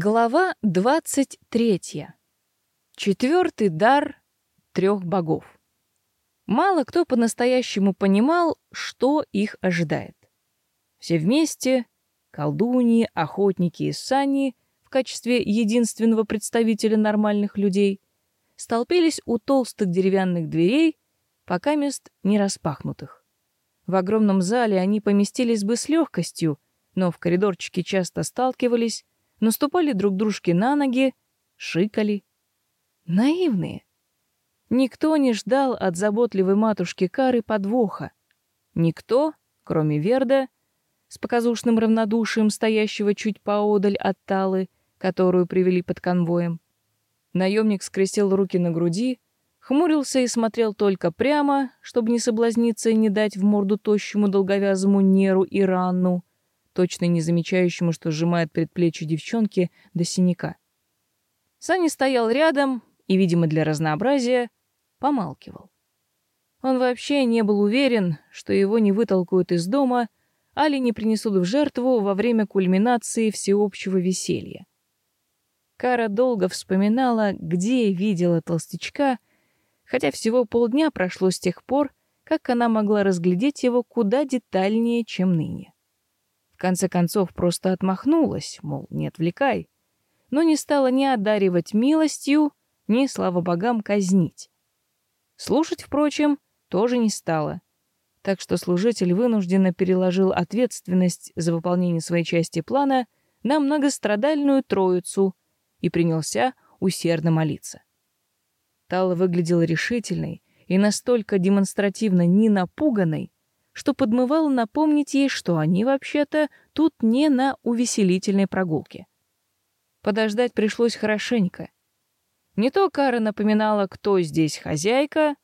Глава 23. Четвертый дар трех богов. Мало кто по-настоящему понимал, что их ожидает. Все вместе, колдуньи, охотники и сани, в качестве единственного представителя нормальных людей, столпились у толстых деревянных дверей, пока мест не распахнутых. В огромном зале они поместились бы с легкостью, но в коридорчике часто сталкивались, наступали друг дружке на ноги, шикали. Наивные. Никто не ждал от заботливой матушки Кары подвоха. Никто, кроме Верда, с показушным равнодушием стоящего чуть поодаль от Талы, которую привели под конвоем. Наемник скрестил руки на груди, хмурился и смотрел только прямо, чтобы не соблазниться и не дать в морду тощему долговязому Неру и Ранну точно не замечающему, что сжимает предплечье девчонки до синяка. Саня стоял рядом и, видимо, для разнообразия, помалкивал. Он вообще не был уверен, что его не вытолкают из дома, али не принесут в жертву во время кульминации всеобщего веселья. Кара долго вспоминала, где видела толстячка, хотя всего полдня прошло с тех пор, как она могла разглядеть его куда детальнее, чем ныне. Конце концов, просто отмахнулась, мол, не отвлекай, но не стала ни одаривать милостью, ни, слава богам, казнить. Слушать, впрочем, тоже не стала, так что служитель вынужденно переложил ответственность за выполнение своей части плана на многострадальную троицу и принялся усердно молиться. Тала выглядела решительной и настолько демонстративно не напуганной, что подмывало напомнить ей, что они вообще-то тут не на увеселительной прогулке. Подождать пришлось хорошенько. Не то Кара напоминала, кто здесь хозяйка,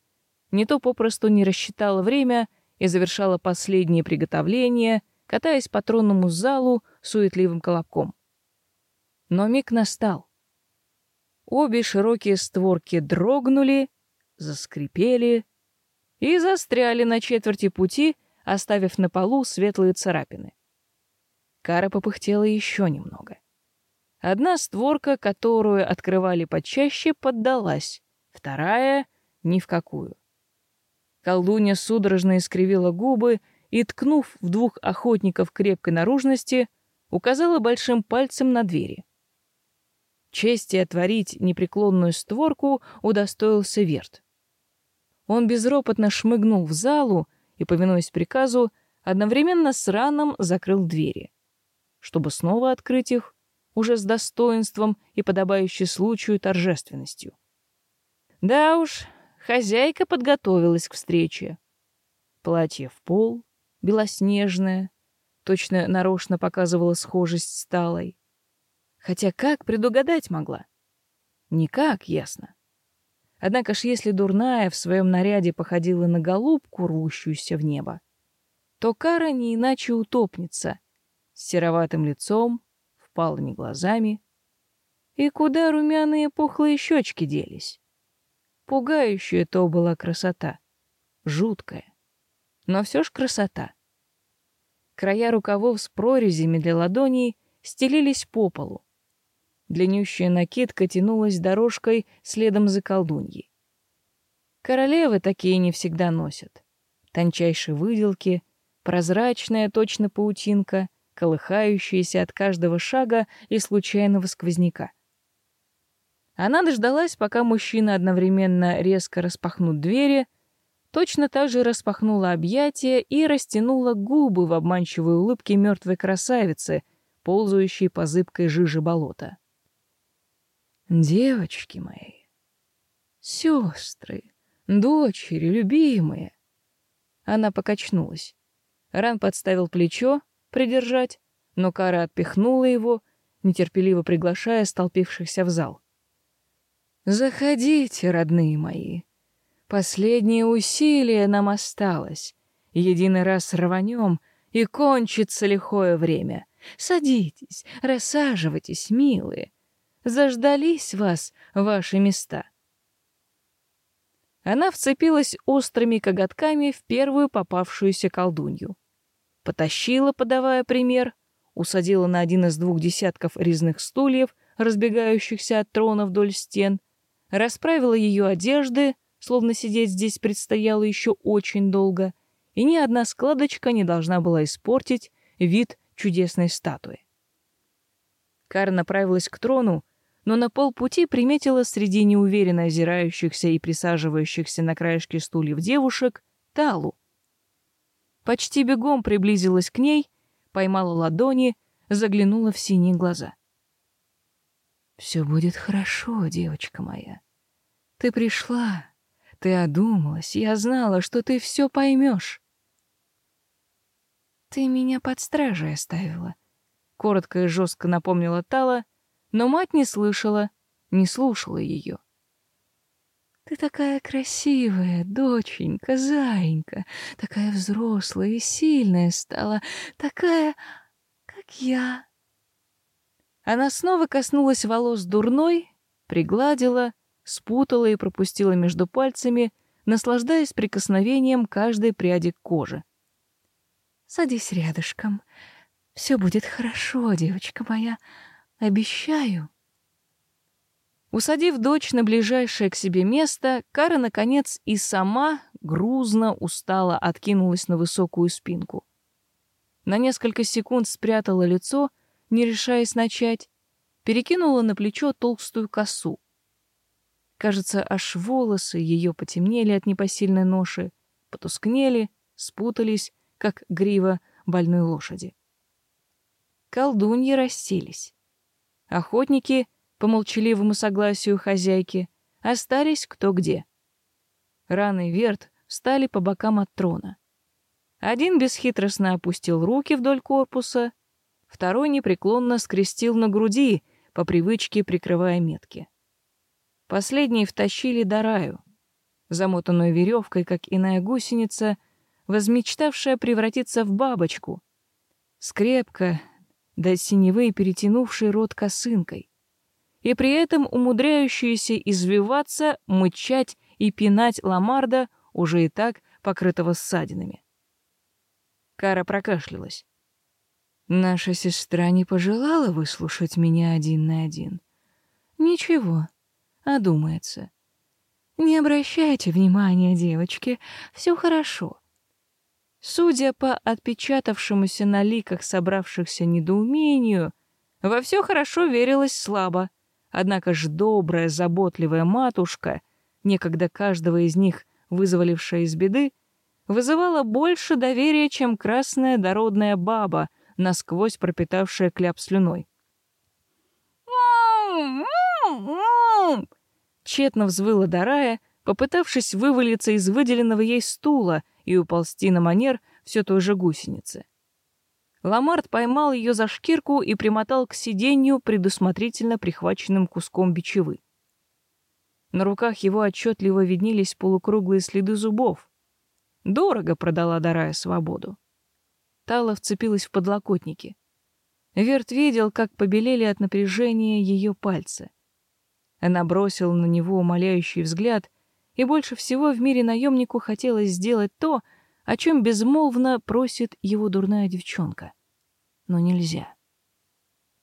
не то попросту не рассчитала время и завершала последние приготовления, катаясь по тронному залу суетливым колобком. Но миг настал. Обе широкие створки дрогнули, заскрипели и застряли на четверти пути оставив на полу светлые царапины. Кара попыхтела еще немного. Одна створка, которую открывали почаще, поддалась, вторая — ни в какую. Колдунья судорожно искривила губы и, ткнув в двух охотников крепкой наружности, указала большим пальцем на двери. Чести отворить непреклонную створку удостоился Верт. Он безропотно шмыгнул в залу и, повинуясь приказу, одновременно с раном закрыл двери, чтобы снова открыть их уже с достоинством и подобающей случаю торжественностью. Да уж, хозяйка подготовилась к встрече. Платье в пол, белоснежное, точно нарочно показывало схожесть с талой. Хотя как предугадать могла? Никак, ясно. Однако ж если дурная в своем наряде походила на голубку, рвущуюся в небо, то Кара не иначе утопнется, с сероватым лицом, впалыми глазами. И куда румяные пухлые щечки делись? Пугающая то была красота, жуткая, но все ж красота. Края рукавов с прорезями для ладоней стелились по полу, Длиннющая накидка тянулась дорожкой следом за колдуньей. Королевы такие не всегда носят. Тончайшие выделки, прозрачная точно паутинка, колыхающаяся от каждого шага и случайного сквозняка. Она дождалась, пока мужчина одновременно резко распахнут двери, точно так же распахнула объятия и растянула губы в обманчивой улыбке мертвой красавицы, ползающей по зыбкой жиже болота. Девочки мои, сестры, дочери, любимые. Она покачнулась. Ран подставил плечо, придержать, но Кара отпихнула его, нетерпеливо приглашая столпившихся в зал. «Заходите, родные мои. Последнее усилие нам осталось. Единый раз рванем, и кончится лихое время. Садитесь, рассаживайтесь, милые. Заждались вас ваши места. Она вцепилась острыми коготками в первую попавшуюся колдунью. Потащила, подавая пример, усадила на один из двух десятков резных стульев, разбегающихся от трона вдоль стен, расправила ее одежды, словно сидеть здесь предстояло еще очень долго, и ни одна складочка не должна была испортить вид чудесной статуи. Кара направилась к трону, но на полпути приметила среди неуверенно озирающихся и присаживающихся на краешке стульев девушек Талу. Почти бегом приблизилась к ней, поймала ладони, заглянула в синие глаза. «Все будет хорошо, девочка моя. Ты пришла, ты одумалась, я знала, что ты все поймешь. Ты меня под стражей оставила, — коротко и жестко напомнила Тала, но мать не слышала, не слушала ее. Ты такая красивая, доченька, заинька, такая взрослая и сильная стала, такая, как я. Она снова коснулась волос дурной, пригладила, спутала и пропустила между пальцами, наслаждаясь прикосновением каждой пряди кожи. «Садись рядышком. Все будет хорошо, девочка моя. Обещаю. Усадив дочь на ближайшее к себе место, Кара, наконец, и сама грузно устала откинулась на высокую спинку. На несколько секунд спрятала лицо, не решаясь начать, перекинула на плечо толстую косу. Кажется, аж волосы ее потемнели от непосильной ноши, потускнели, спутались, как грива больной лошади. Колдуньи расселись. Охотники, по молчаливому согласию хозяйки, остались кто где. Ран и Верт встали по бокам от трона. Один бесхитростно опустил руки вдоль корпуса, второй непреклонно скрестил на груди, по привычке прикрывая метки. Последние втащили Дараю, замотанную веревкой, как иная гусеница, возмечтавшая превратиться в бабочку, скрепко, до синевы перетянувший рот косынкой, и при этом умудряющийся извиваться, мычать и пинать ламарда, уже и так покрытого ссадинами. Кара прокашлялась. Наша сестра не пожелала выслушать меня один на один. Ничего, одумается. Не обращайте внимания, девочки, все хорошо. Судя по отпечатавшемуся на ликах собравшихся недоумению, во все хорошо верилось слабо. Однако ж добрая, заботливая матушка, некогда каждого из них вызволившая из беды, вызывала больше доверия, чем красная дородная баба, насквозь пропитавшая кляп слюной. Тщетно взвыла Дарая, попытавшись вывалиться из выделенного ей стула — и уползти на манер все той же гусеницы. Ламарт поймал ее за шкирку и примотал к сиденью предусмотрительно прихваченным куском бичевы. На руках его отчетливо виднелись полукруглые следы зубов. Дорого продала Дарая свободу. Тала вцепилась в подлокотники. Верт видел, как побелели от напряжения ее пальцы. Она бросила на него умоляющий взгляд и больше всего в мире наемнику хотелось сделать то, о чем безмолвно просит его дурная девчонка. Но нельзя.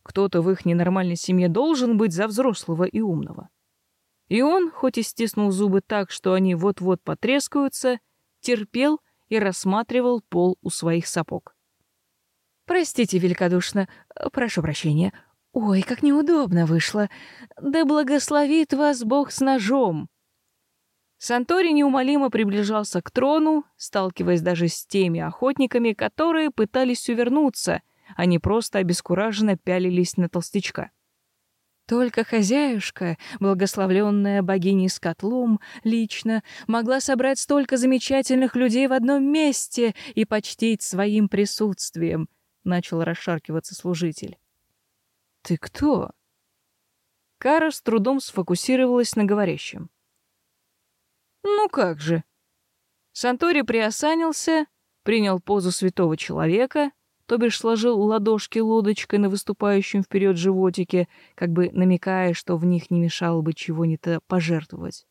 Кто-то в их ненормальной семье должен быть за взрослого и умного. И он, хоть и стиснул зубы так, что они вот-вот потрескаются, терпел и рассматривал пол у своих сапог. «Простите великодушно, прошу прощения. Ой, как неудобно вышло. Да благословит вас Бог с ножом!» Сантори неумолимо приближался к трону, сталкиваясь даже с теми охотниками, которые пытались увернуться, а не просто обескураженно пялились на толстячка. Только хозяюшка, благословленная богиней с котлом, лично могла собрать столько замечательных людей в одном месте и почтить своим присутствием, начал расшаркиваться служитель. Ты кто? Кара с трудом сфокусировалась на говорящем. Ну как же? Сантори приосанился, принял позу святого человека, то бишь сложил ладошки лодочкой на выступающем вперед животике, как бы намекая, что в них не мешало бы чего-нибудь пожертвовать.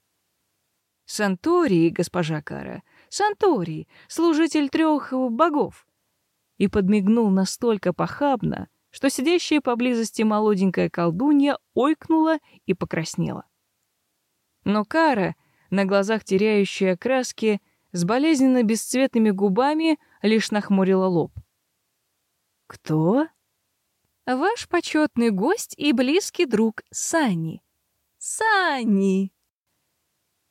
Сантори, госпожа Кара, Сантори, служитель трех богов. И подмигнул настолько похабно, что сидящая поблизости молоденькая колдунья ойкнула и покраснела. Но Кара, на глазах теряющая краски, с болезненно бесцветными губами лишь нахмурила лоб. «Кто?» «Ваш почетный гость и близкий друг Сани». «Сани!»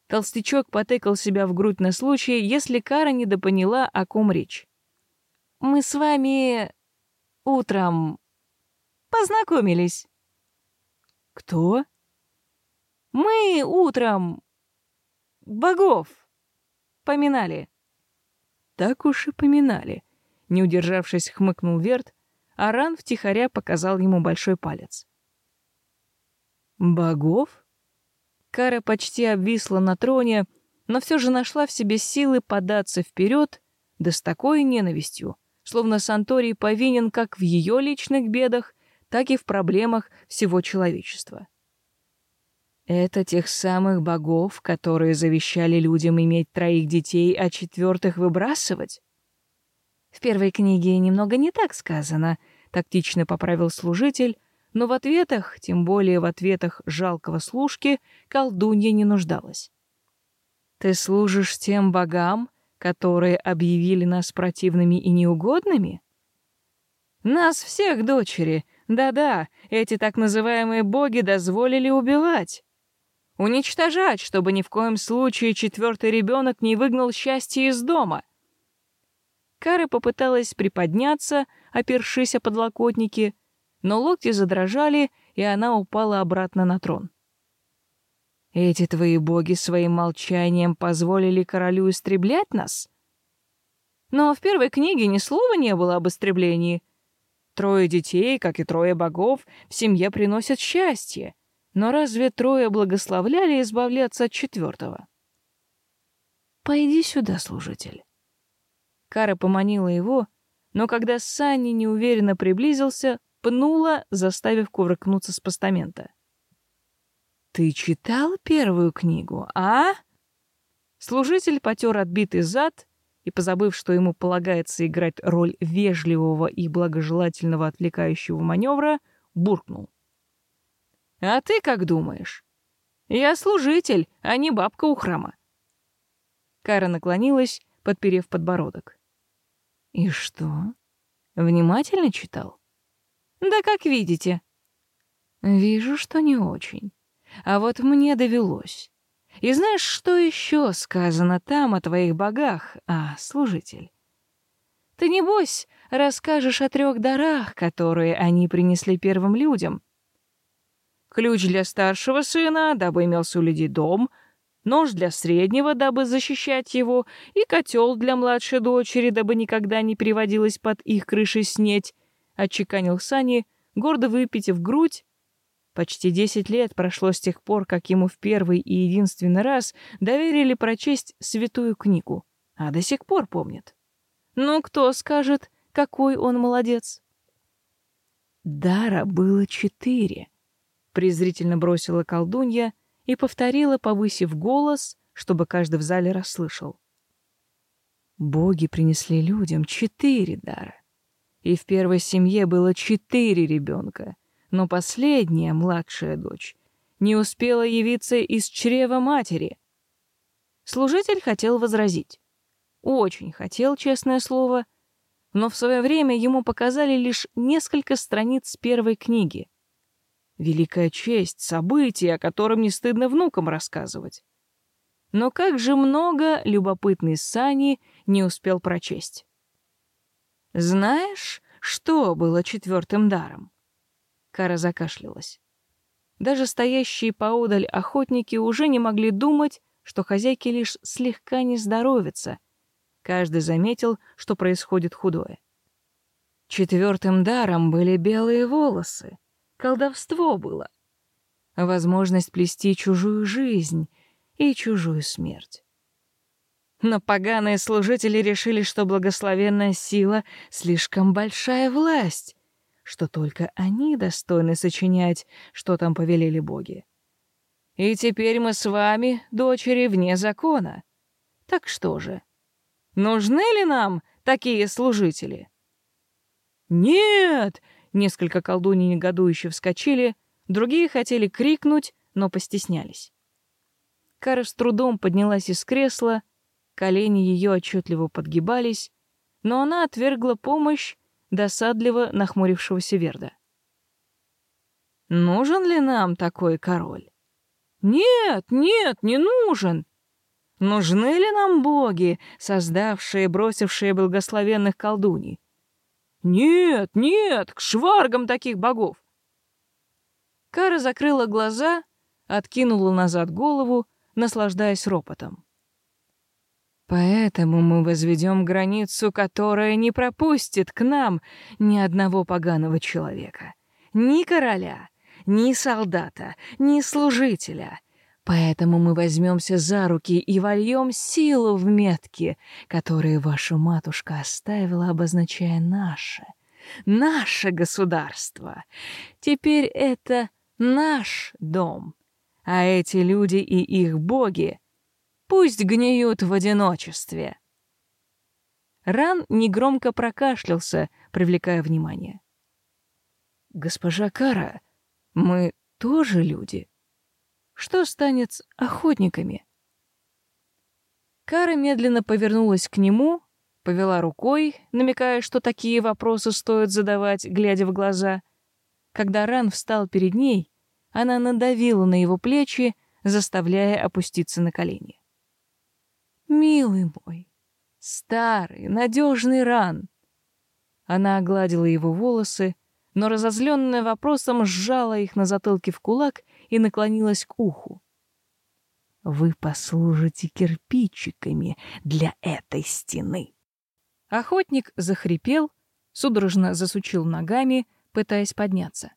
Толстячок потыкал себя в грудь на случай, если Кара недопоняла, о ком речь. «Мы с вами утром познакомились». «Кто?» «Мы утром богов поминали». «Так уж и поминали», — не удержавшись, хмыкнул Верт, а Ран втихаря показал ему большой палец. «Богов?» Кара почти обвисла на троне, но все же нашла в себе силы податься вперед, да с такой ненавистью, словно Санторий повинен как в ее личных бедах, так и в проблемах всего человечества. Это тех самых богов, которые завещали людям иметь троих детей, а четвертых выбрасывать? В первой книге немного не так сказано, тактично поправил служитель, но в ответах, тем более в ответах жалкого служки, колдунья не нуждалась. «Ты служишь тем богам, которые объявили нас противными и неугодными?» «Нас всех, дочери, да-да, эти так называемые боги дозволили убивать. Уничтожать, чтобы ни в коем случае четвертый ребенок не выгнал счастье из дома». Кара попыталась приподняться, опершись о подлокотники, но локти задрожали, и она упала обратно на трон. «Эти твои боги своим молчанием позволили королю истреблять нас?» Но в первой книге ни слова не было об истреблении. Трое детей, как и трое богов, в семье приносят счастье. Но разве трое благословляли избавляться от четвертого? «Пойди сюда, служитель». Кара поманила его, но когда Санни неуверенно приблизился, пнула, заставив кувыркнуться с постамента. «Ты читал первую книгу, а?» Служитель потер отбитый зад и, позабыв, что ему полагается играть роль вежливого и благожелательного отвлекающего маневра, буркнул. «А ты как думаешь? Я служитель, а не бабка у храма». Кара наклонилась, подперев подбородок. «И что? Внимательно читал?» Да как видите. Вижу, что не очень. А вот мне довелось. И знаешь, что еще сказано там о твоих богах, а, служитель? Ты, небось, расскажешь о трех дарах, которые они принесли первым людям. Ключ для старшего сына, дабы имелся у людей дом, нож для среднего, дабы защищать его, и котел для младшей дочери, дабы никогда не переводилась под их крышей снеть, отчеканил Сани, гордо выпитив грудь. Почти десять лет прошло с тех пор, как ему в первый и единственный раз доверили прочесть святую книгу, а до сих пор помнит. Ну, кто скажет, какой он молодец? Дара было четыре, презрительно бросила колдунья и повторила, повысив голос, чтобы каждый в зале расслышал. Боги принесли людям четыре дара и в первой семье было четыре ребенка, но последняя, младшая дочь, не успела явиться из чрева матери. Служитель хотел возразить. Очень хотел, честное слово, но в свое время ему показали лишь несколько страниц первой книги. Великая честь, событие, о котором не стыдно внукам рассказывать. Но как же много любопытный Сани не успел прочесть. Знаешь, что было четвертым даром? Кара закашлялась. Даже стоящие поодаль охотники уже не могли думать, что хозяйки лишь слегка не здоровятся. Каждый заметил, что происходит худое. Четвертым даром были белые волосы. Колдовство было. Возможность плести чужую жизнь и чужую смерть. Но поганые служители решили, что благословенная сила — слишком большая власть, что только они достойны сочинять, что там повелели боги. И теперь мы с вами, дочери, вне закона. Так что же, нужны ли нам такие служители? «Нет!» Несколько колдуней негодующе вскочили, другие хотели крикнуть, но постеснялись. Кара с трудом поднялась из кресла, колени ее отчетливо подгибались, но она отвергла помощь досадливо нахмурившегося Верда. «Нужен ли нам такой король?» «Нет, нет, не нужен!» Нужны ли нам боги, создавшие и бросившие благословенных колдуней? Нет, нет, к шваргам таких богов. Кара закрыла глаза, откинула назад голову, наслаждаясь ропотом. Поэтому мы возведем границу, которая не пропустит к нам ни одного поганого человека, ни короля, ни солдата, ни служителя — Поэтому мы возьмемся за руки и вольем силу в метки, которые ваша матушка оставила, обозначая наше, наше государство. Теперь это наш дом, а эти люди и их боги пусть гниют в одиночестве. Ран негромко прокашлялся, привлекая внимание. «Госпожа Кара, мы тоже люди?» Что станет с охотниками? Кара медленно повернулась к нему, повела рукой, намекая, что такие вопросы стоит задавать, глядя в глаза. Когда Ран встал перед ней, она надавила на его плечи, заставляя опуститься на колени. «Милый мой, старый, надежный Ран!» Она огладила его волосы, но, разозленная вопросом, сжала их на затылке в кулак и наклонилась к уху. «Вы послужите кирпичиками для этой стены». Охотник захрипел, судорожно засучил ногами, пытаясь подняться.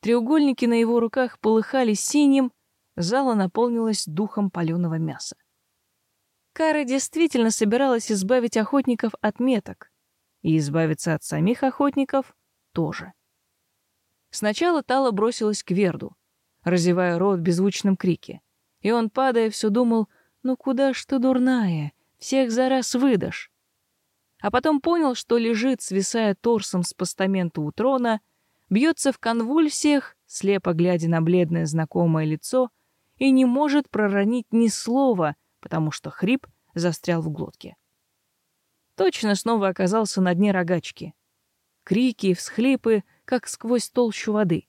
Треугольники на его руках полыхали синим, зала наполнилась духом паленого мяса. Кара действительно собиралась избавить охотников от меток, и избавиться от самих охотников тоже. Сначала Тала бросилась к Верду, разевая рот в беззвучном крике. И он, падая, все думал, ну куда ж ты дурная, всех за раз выдашь. А потом понял, что лежит, свисая торсом с постамента у трона, бьется в конвульсиях, слепо глядя на бледное знакомое лицо, и не может проронить ни слова, потому что хрип застрял в глотке. Точно снова оказался на дне рогачки. Крики и всхлипы, как сквозь толщу воды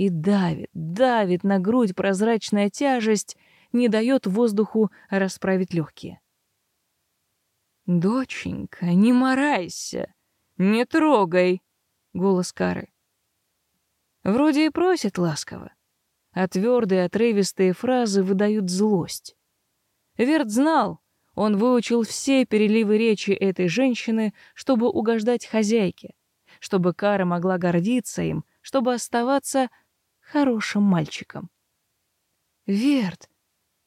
и давит, давит на грудь прозрачная тяжесть, не дает воздуху расправить легкие. «Доченька, не морайся, не трогай!» — голос Кары. Вроде и просит ласково, а твердые отрывистые фразы выдают злость. Верт знал, он выучил все переливы речи этой женщины, чтобы угождать хозяйке, чтобы Кара могла гордиться им, чтобы оставаться хорошим мальчиком. «Верт!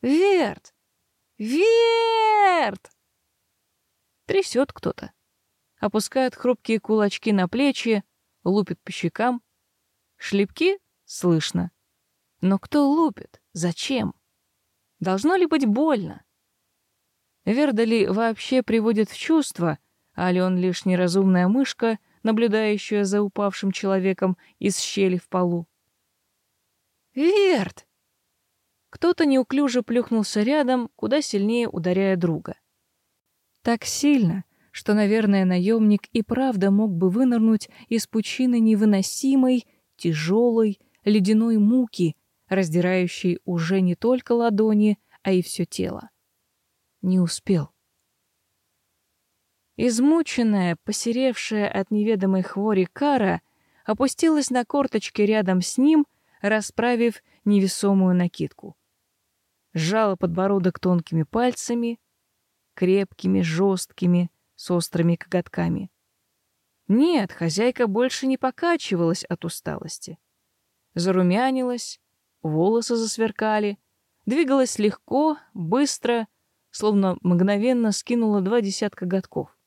Верт! Верт!» Трясет кто-то. Опускает хрупкие кулачки на плечи, лупит по щекам. Шлепки слышно. Но кто лупит? Зачем? Должно ли быть больно? Вердали вообще приводит в чувство, а ли он лишь неразумная мышка, наблюдающая за упавшим человеком из щели в полу? «Верт!» Кто-то неуклюже плюхнулся рядом, куда сильнее ударяя друга. Так сильно, что, наверное, наемник и правда мог бы вынырнуть из пучины невыносимой, тяжелой, ледяной муки, раздирающей уже не только ладони, а и все тело. Не успел. Измученная, посеревшая от неведомой хвори Кара опустилась на корточки рядом с ним расправив невесомую накидку. Сжала подбородок тонкими пальцами, крепкими, жесткими, с острыми коготками. Нет, хозяйка больше не покачивалась от усталости. Зарумянилась, волосы засверкали, двигалась легко, быстро, словно мгновенно скинула два десятка годков.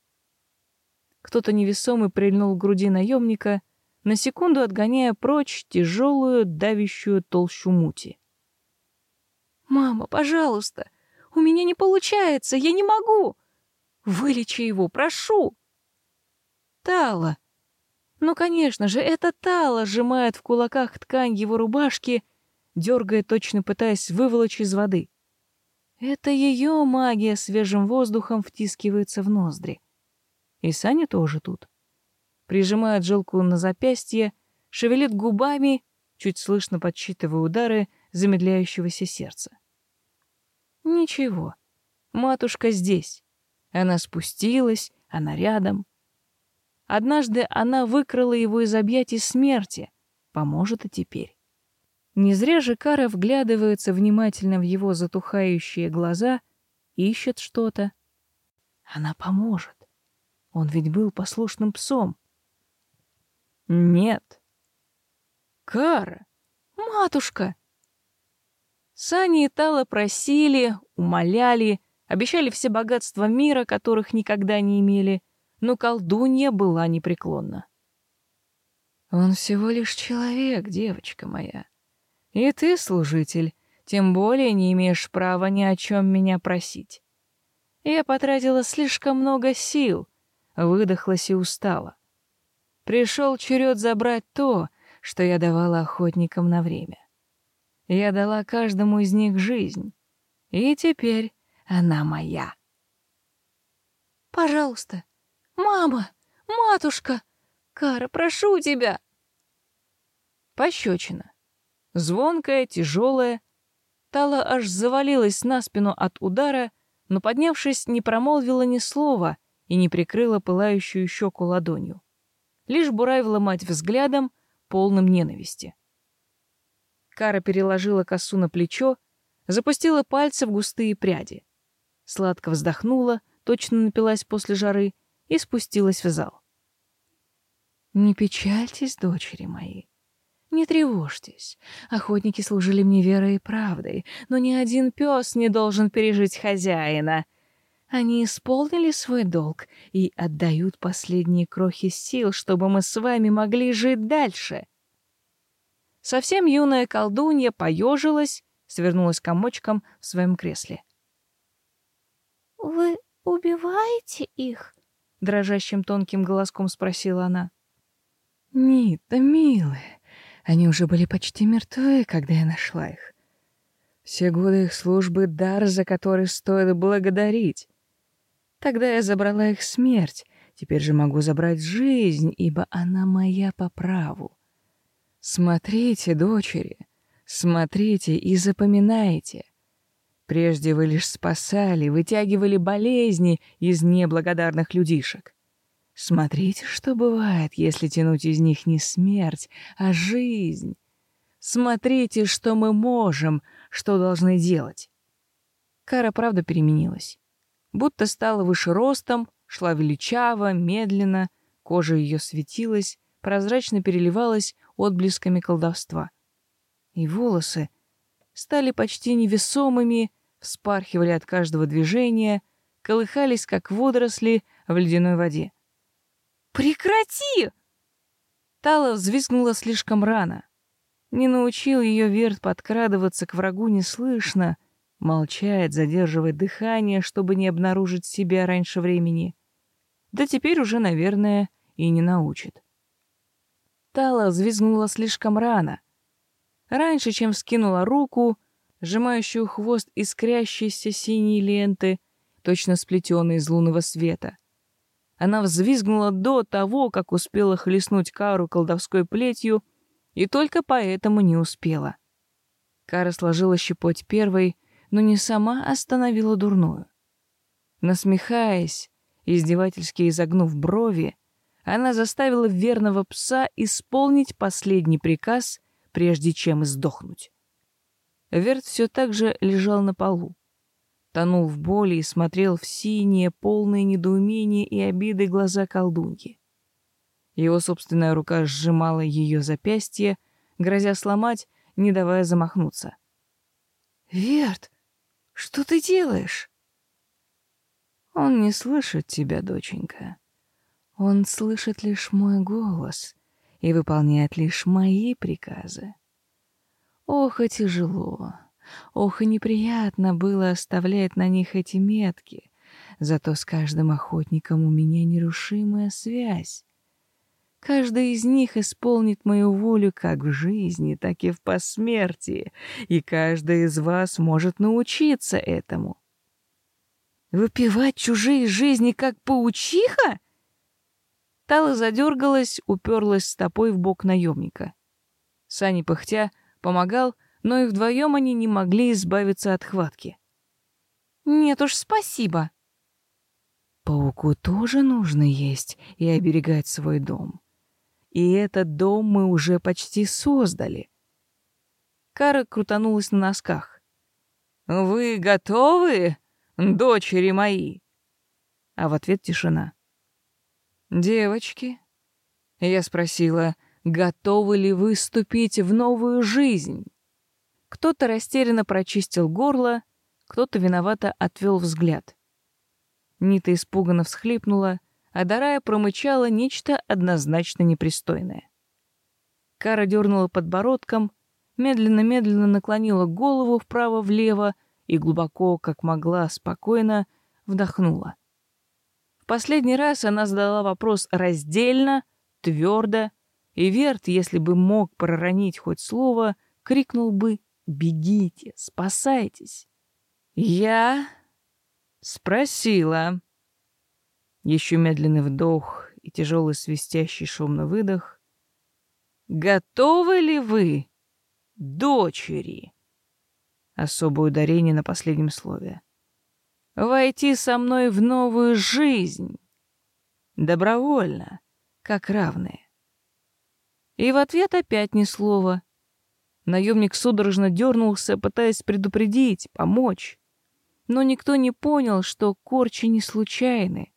Кто-то невесомый прильнул к груди наемника — на секунду отгоняя прочь тяжелую, давящую толщу мути. «Мама, пожалуйста! У меня не получается! Я не могу! Вылечи его, прошу!» «Тала!» Ну, конечно же, это Тала сжимает в кулаках ткань его рубашки, дергая, точно пытаясь выволочь из воды. Это ее магия свежим воздухом втискивается в ноздри. И Саня тоже тут. Прижимает жилку на запястье, шевелит губами, чуть слышно подсчитывая удары замедляющегося сердца. Ничего, матушка здесь. Она спустилась, она рядом. Однажды она выкрала его из объятий смерти, поможет и теперь. Не зря же Кара вглядывается внимательно в его затухающие глаза, ищет что-то. Она поможет. Он ведь был послушным псом. Нет. Кара, матушка. Сани и Тала просили, умоляли, обещали все богатства мира, которых никогда не имели, но колдунья была непреклонна. «Он всего лишь человек, девочка моя. И ты, служитель, тем более не имеешь права ни о чем меня просить. Я потратила слишком много сил, выдохлась и устала. Пришел черед забрать то, что я давала охотникам на время. Я дала каждому из них жизнь, и теперь она моя. Пожалуйста, мама, матушка, Кара, прошу тебя. Пощечина. Звонкая, тяжелая. Тала аж завалилась на спину от удара, но, поднявшись, не промолвила ни слова и не прикрыла пылающую щеку ладонью. Лишь буравила мать взглядом, полным ненависти. Кара переложила косу на плечо, запустила пальцы в густые пряди сладко вздохнула, точно напилась после жары и спустилась в зал. Не печальтесь, дочери мои. Не тревожьтесь. Охотники служили мне верой и правдой, но ни один пес не должен пережить хозяина. Они исполнили свой долг и отдают последние крохи сил, чтобы мы с вами могли жить дальше. Совсем юная колдунья поежилась, свернулась комочком в своем кресле. «Вы убиваете их?» — дрожащим тонким голоском спросила она. «Нита, милая, они уже были почти мертвы, когда я нашла их. Все годы их службы — дар, за который стоит благодарить. Тогда я забрала их смерть, теперь же могу забрать жизнь, ибо она моя по праву. Смотрите, дочери, смотрите и запоминайте — Прежде вы лишь спасали, вытягивали болезни из неблагодарных людишек. Смотрите, что бывает, если тянуть из них не смерть, а жизнь. Смотрите, что мы можем, что должны делать. Кара правда переменилась. Будто стала выше ростом, шла величаво, медленно, кожа ее светилась, прозрачно переливалась отблесками колдовства. И волосы стали почти невесомыми, вспархивали от каждого движения, колыхались, как водоросли в ледяной воде. «Прекрати!» Тала взвизгнула слишком рано. Не научил ее Верт подкрадываться к врагу неслышно, молчать, задерживать дыхание, чтобы не обнаружить себя раньше времени. Да теперь уже, наверное, и не научит. Тала взвизгнула слишком рано. Раньше, чем скинула руку, сжимающую хвост искрящейся синей ленты, точно сплетенной из лунного света. Она взвизгнула до того, как успела хлестнуть Кару колдовской плетью, и только поэтому не успела. Кара сложила щепоть первой, но не сама остановила дурную. Насмехаясь, издевательски изогнув брови, она заставила верного пса исполнить последний приказ, прежде чем сдохнуть. Верт все так же лежал на полу. Тонул в боли и смотрел в синие, полные недоумения и обиды глаза колдуньи. Его собственная рука сжимала ее запястье, грозя сломать, не давая замахнуться. «Верт, что ты делаешь?» «Он не слышит тебя, доченька. Он слышит лишь мой голос и выполняет лишь мои приказы. Ох, и тяжело. Ох, и неприятно было оставлять на них эти метки. Зато с каждым охотником у меня нерушимая связь. Каждый из них исполнит мою волю как в жизни, так и в посмертии, и каждый из вас может научиться этому. Выпивать чужие жизни как паучиха? Тала задергалась, уперлась стопой в бок наемника. Сани пыхтя помогал, но и вдвоем они не могли избавиться от хватки. «Нет уж, спасибо». «Пауку тоже нужно есть и оберегать свой дом. И этот дом мы уже почти создали. Кара крутанулась на носках. «Вы готовы, дочери мои?» А в ответ тишина. «Девочки», — я спросила, «готовы ли вы вступить в новую жизнь?» Кто-то растерянно прочистил горло, кто-то виновато отвел взгляд. Нита испуганно всхлипнула, а Дарая промычала нечто однозначно непристойное. Кара дернула подбородком, медленно-медленно наклонила голову вправо-влево и глубоко, как могла, спокойно вдохнула. В последний раз она задала вопрос раздельно, твердо, и Верт, если бы мог проронить хоть слово, крикнул бы «Бегите, спасайтесь!» «Я спросила», еще медленный вдох и тяжелый свистящий шумный выдох. «Готовы ли вы, дочери?» Особое ударение на последнем слове. «Войти со мной в новую жизнь. Добровольно, как равные». И в ответ опять ни слова. Наемник судорожно дернулся, пытаясь предупредить, помочь. Но никто не понял, что корчи не случайны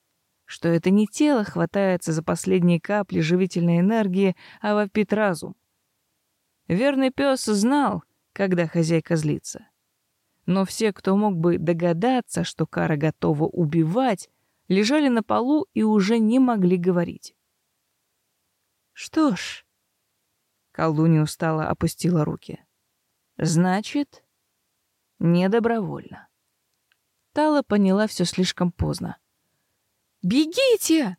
что это не тело хватается за последние капли живительной энергии, а вопит разум. Верный пес знал, когда хозяйка злится. Но все, кто мог бы догадаться, что Кара готова убивать, лежали на полу и уже не могли говорить. «Что ж...» — колдунья устало опустила руки. «Значит, не добровольно». Тала поняла все слишком поздно. «Бегите!»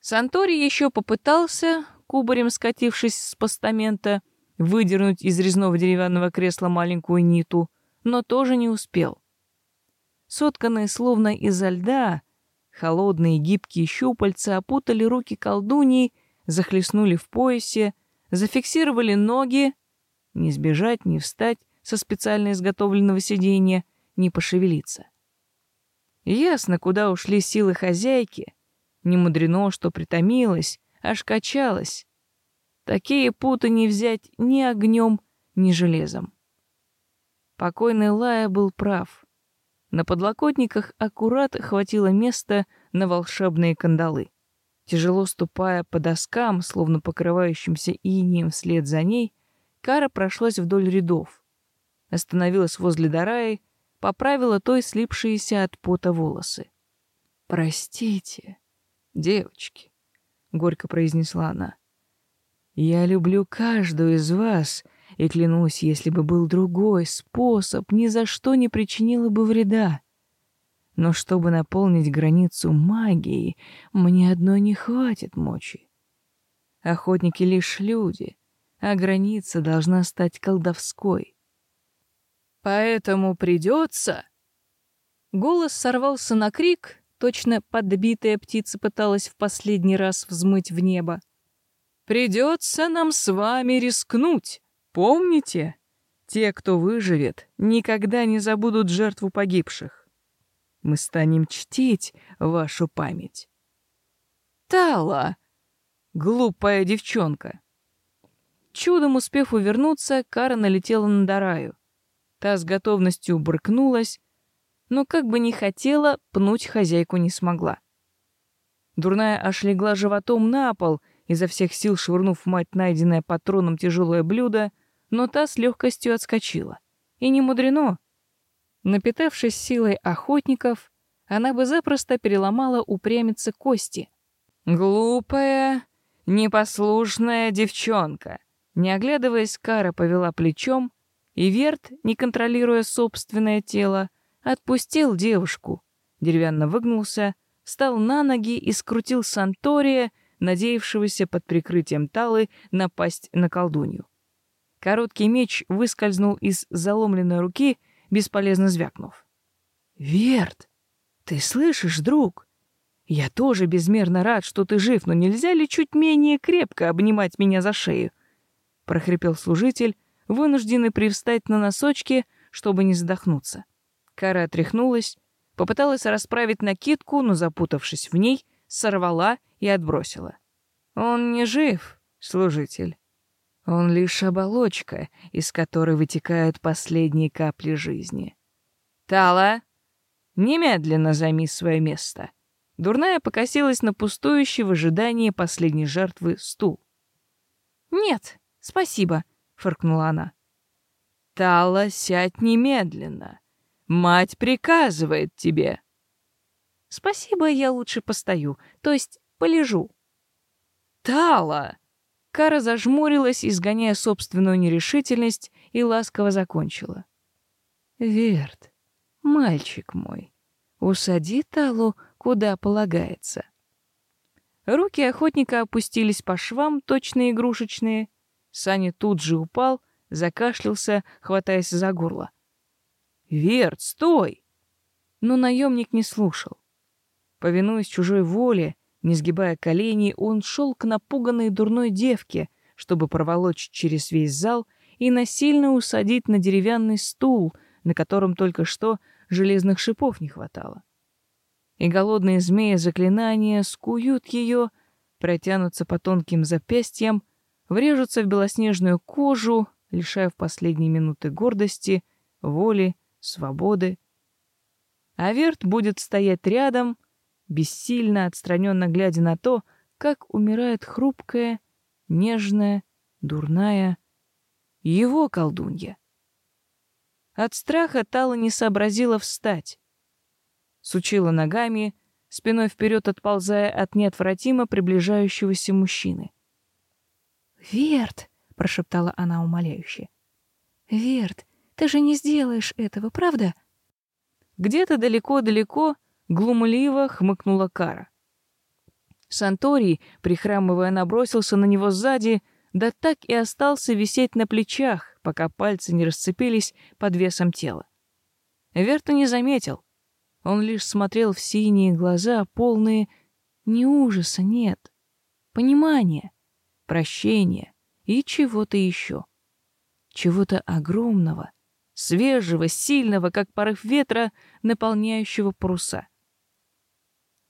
Сантори еще попытался, кубарем скатившись с постамента, выдернуть из резного деревянного кресла маленькую ниту, но тоже не успел. Сотканные словно изо льда, холодные гибкие щупальца опутали руки колдуньи, захлестнули в поясе, зафиксировали ноги, не сбежать, не встать со специально изготовленного сиденья, не пошевелиться. Ясно, куда ушли силы хозяйки. Не мудрено, что притомилась, аж качалась. Такие путы не взять ни огнем, ни железом. Покойный Лая был прав. На подлокотниках аккурат хватило места на волшебные кандалы. Тяжело ступая по доскам, словно покрывающимся инием вслед за ней, Кара прошлась вдоль рядов. Остановилась возле Дараи, поправила той слипшиеся от пота волосы. «Простите, девочки», — горько произнесла она. «Я люблю каждую из вас, и клянусь, если бы был другой способ, ни за что не причинила бы вреда. Но чтобы наполнить границу магией, мне одной не хватит мочи. Охотники лишь люди, а граница должна стать колдовской. Поэтому придется...» Голос сорвался на крик, точно подбитая птица пыталась в последний раз взмыть в небо. «Придется нам с вами рискнуть, помните? Те, кто выживет, никогда не забудут жертву погибших. Мы станем чтить вашу память». «Тала!» Глупая девчонка. Чудом успев увернуться, Кара налетела на Дараю. Та с готовностью брыкнулась, но как бы ни хотела, пнуть хозяйку не смогла. Дурная аж легла животом на пол, изо всех сил швырнув мать найденное патроном тяжелое блюдо, но та с легкостью отскочила. И не мудрено. Напитавшись силой охотников, она бы запросто переломала упрямице кости. «Глупая, непослушная девчонка!» Не оглядываясь, Кара повела плечом, и Верт, не контролируя собственное тело, отпустил девушку, деревянно выгнулся, встал на ноги и скрутил Сантория, надеявшегося под прикрытием Талы напасть на колдунью. Короткий меч выскользнул из заломленной руки, бесполезно звякнув. «Верт, ты слышишь, друг? Я тоже безмерно рад, что ты жив, но нельзя ли чуть менее крепко обнимать меня за шею?» — прохрипел служитель, вынужденный привстать на носочки, чтобы не задохнуться. Кара отряхнулась, попыталась расправить накидку, но, запутавшись в ней, сорвала и отбросила. «Он не жив, служитель. Он лишь оболочка, из которой вытекают последние капли жизни. Тала, немедленно займи свое место. Дурная покосилась на пустующий в ожидании последней жертвы стул. Нет, спасибо, фыркнула она. Тала, сядь немедленно. Мать приказывает тебе. Спасибо, я лучше постою, то есть полежу. Тала! Кара зажмурилась, изгоняя собственную нерешительность, и ласково закончила. «Верт, мальчик мой, усади Талу, куда полагается». Руки охотника опустились по швам, точно игрушечные. Саня тут же упал, закашлялся, хватаясь за горло. «Верт, стой!» Но наемник не слушал. Повинуясь чужой воле, не сгибая коленей, он шел к напуганной дурной девке, чтобы проволочь через весь зал и насильно усадить на деревянный стул, на котором только что железных шипов не хватало. И голодные змеи заклинания скуют ее, протянутся по тонким запястьям, врежутся в белоснежную кожу, лишая в последние минуты гордости, воли, свободы. А Верт будет стоять рядом, бессильно отстраненно глядя на то, как умирает хрупкая, нежная, дурная его колдунья. От страха Тала не сообразила встать. Сучила ногами, спиной вперед отползая от неотвратимо приближающегося мужчины. «Верт!» — прошептала она умоляюще. «Верт, ты же не сделаешь этого, правда?» Где-то далеко-далеко глумливо хмыкнула Кара. Санторий, прихрамывая, набросился на него сзади, да так и остался висеть на плечах, пока пальцы не расцепились под весом тела. Верта не заметил. Он лишь смотрел в синие глаза, полные не ужаса, нет, понимания, прощения и чего-то еще. Чего-то огромного, свежего, сильного, как порыв ветра, наполняющего паруса.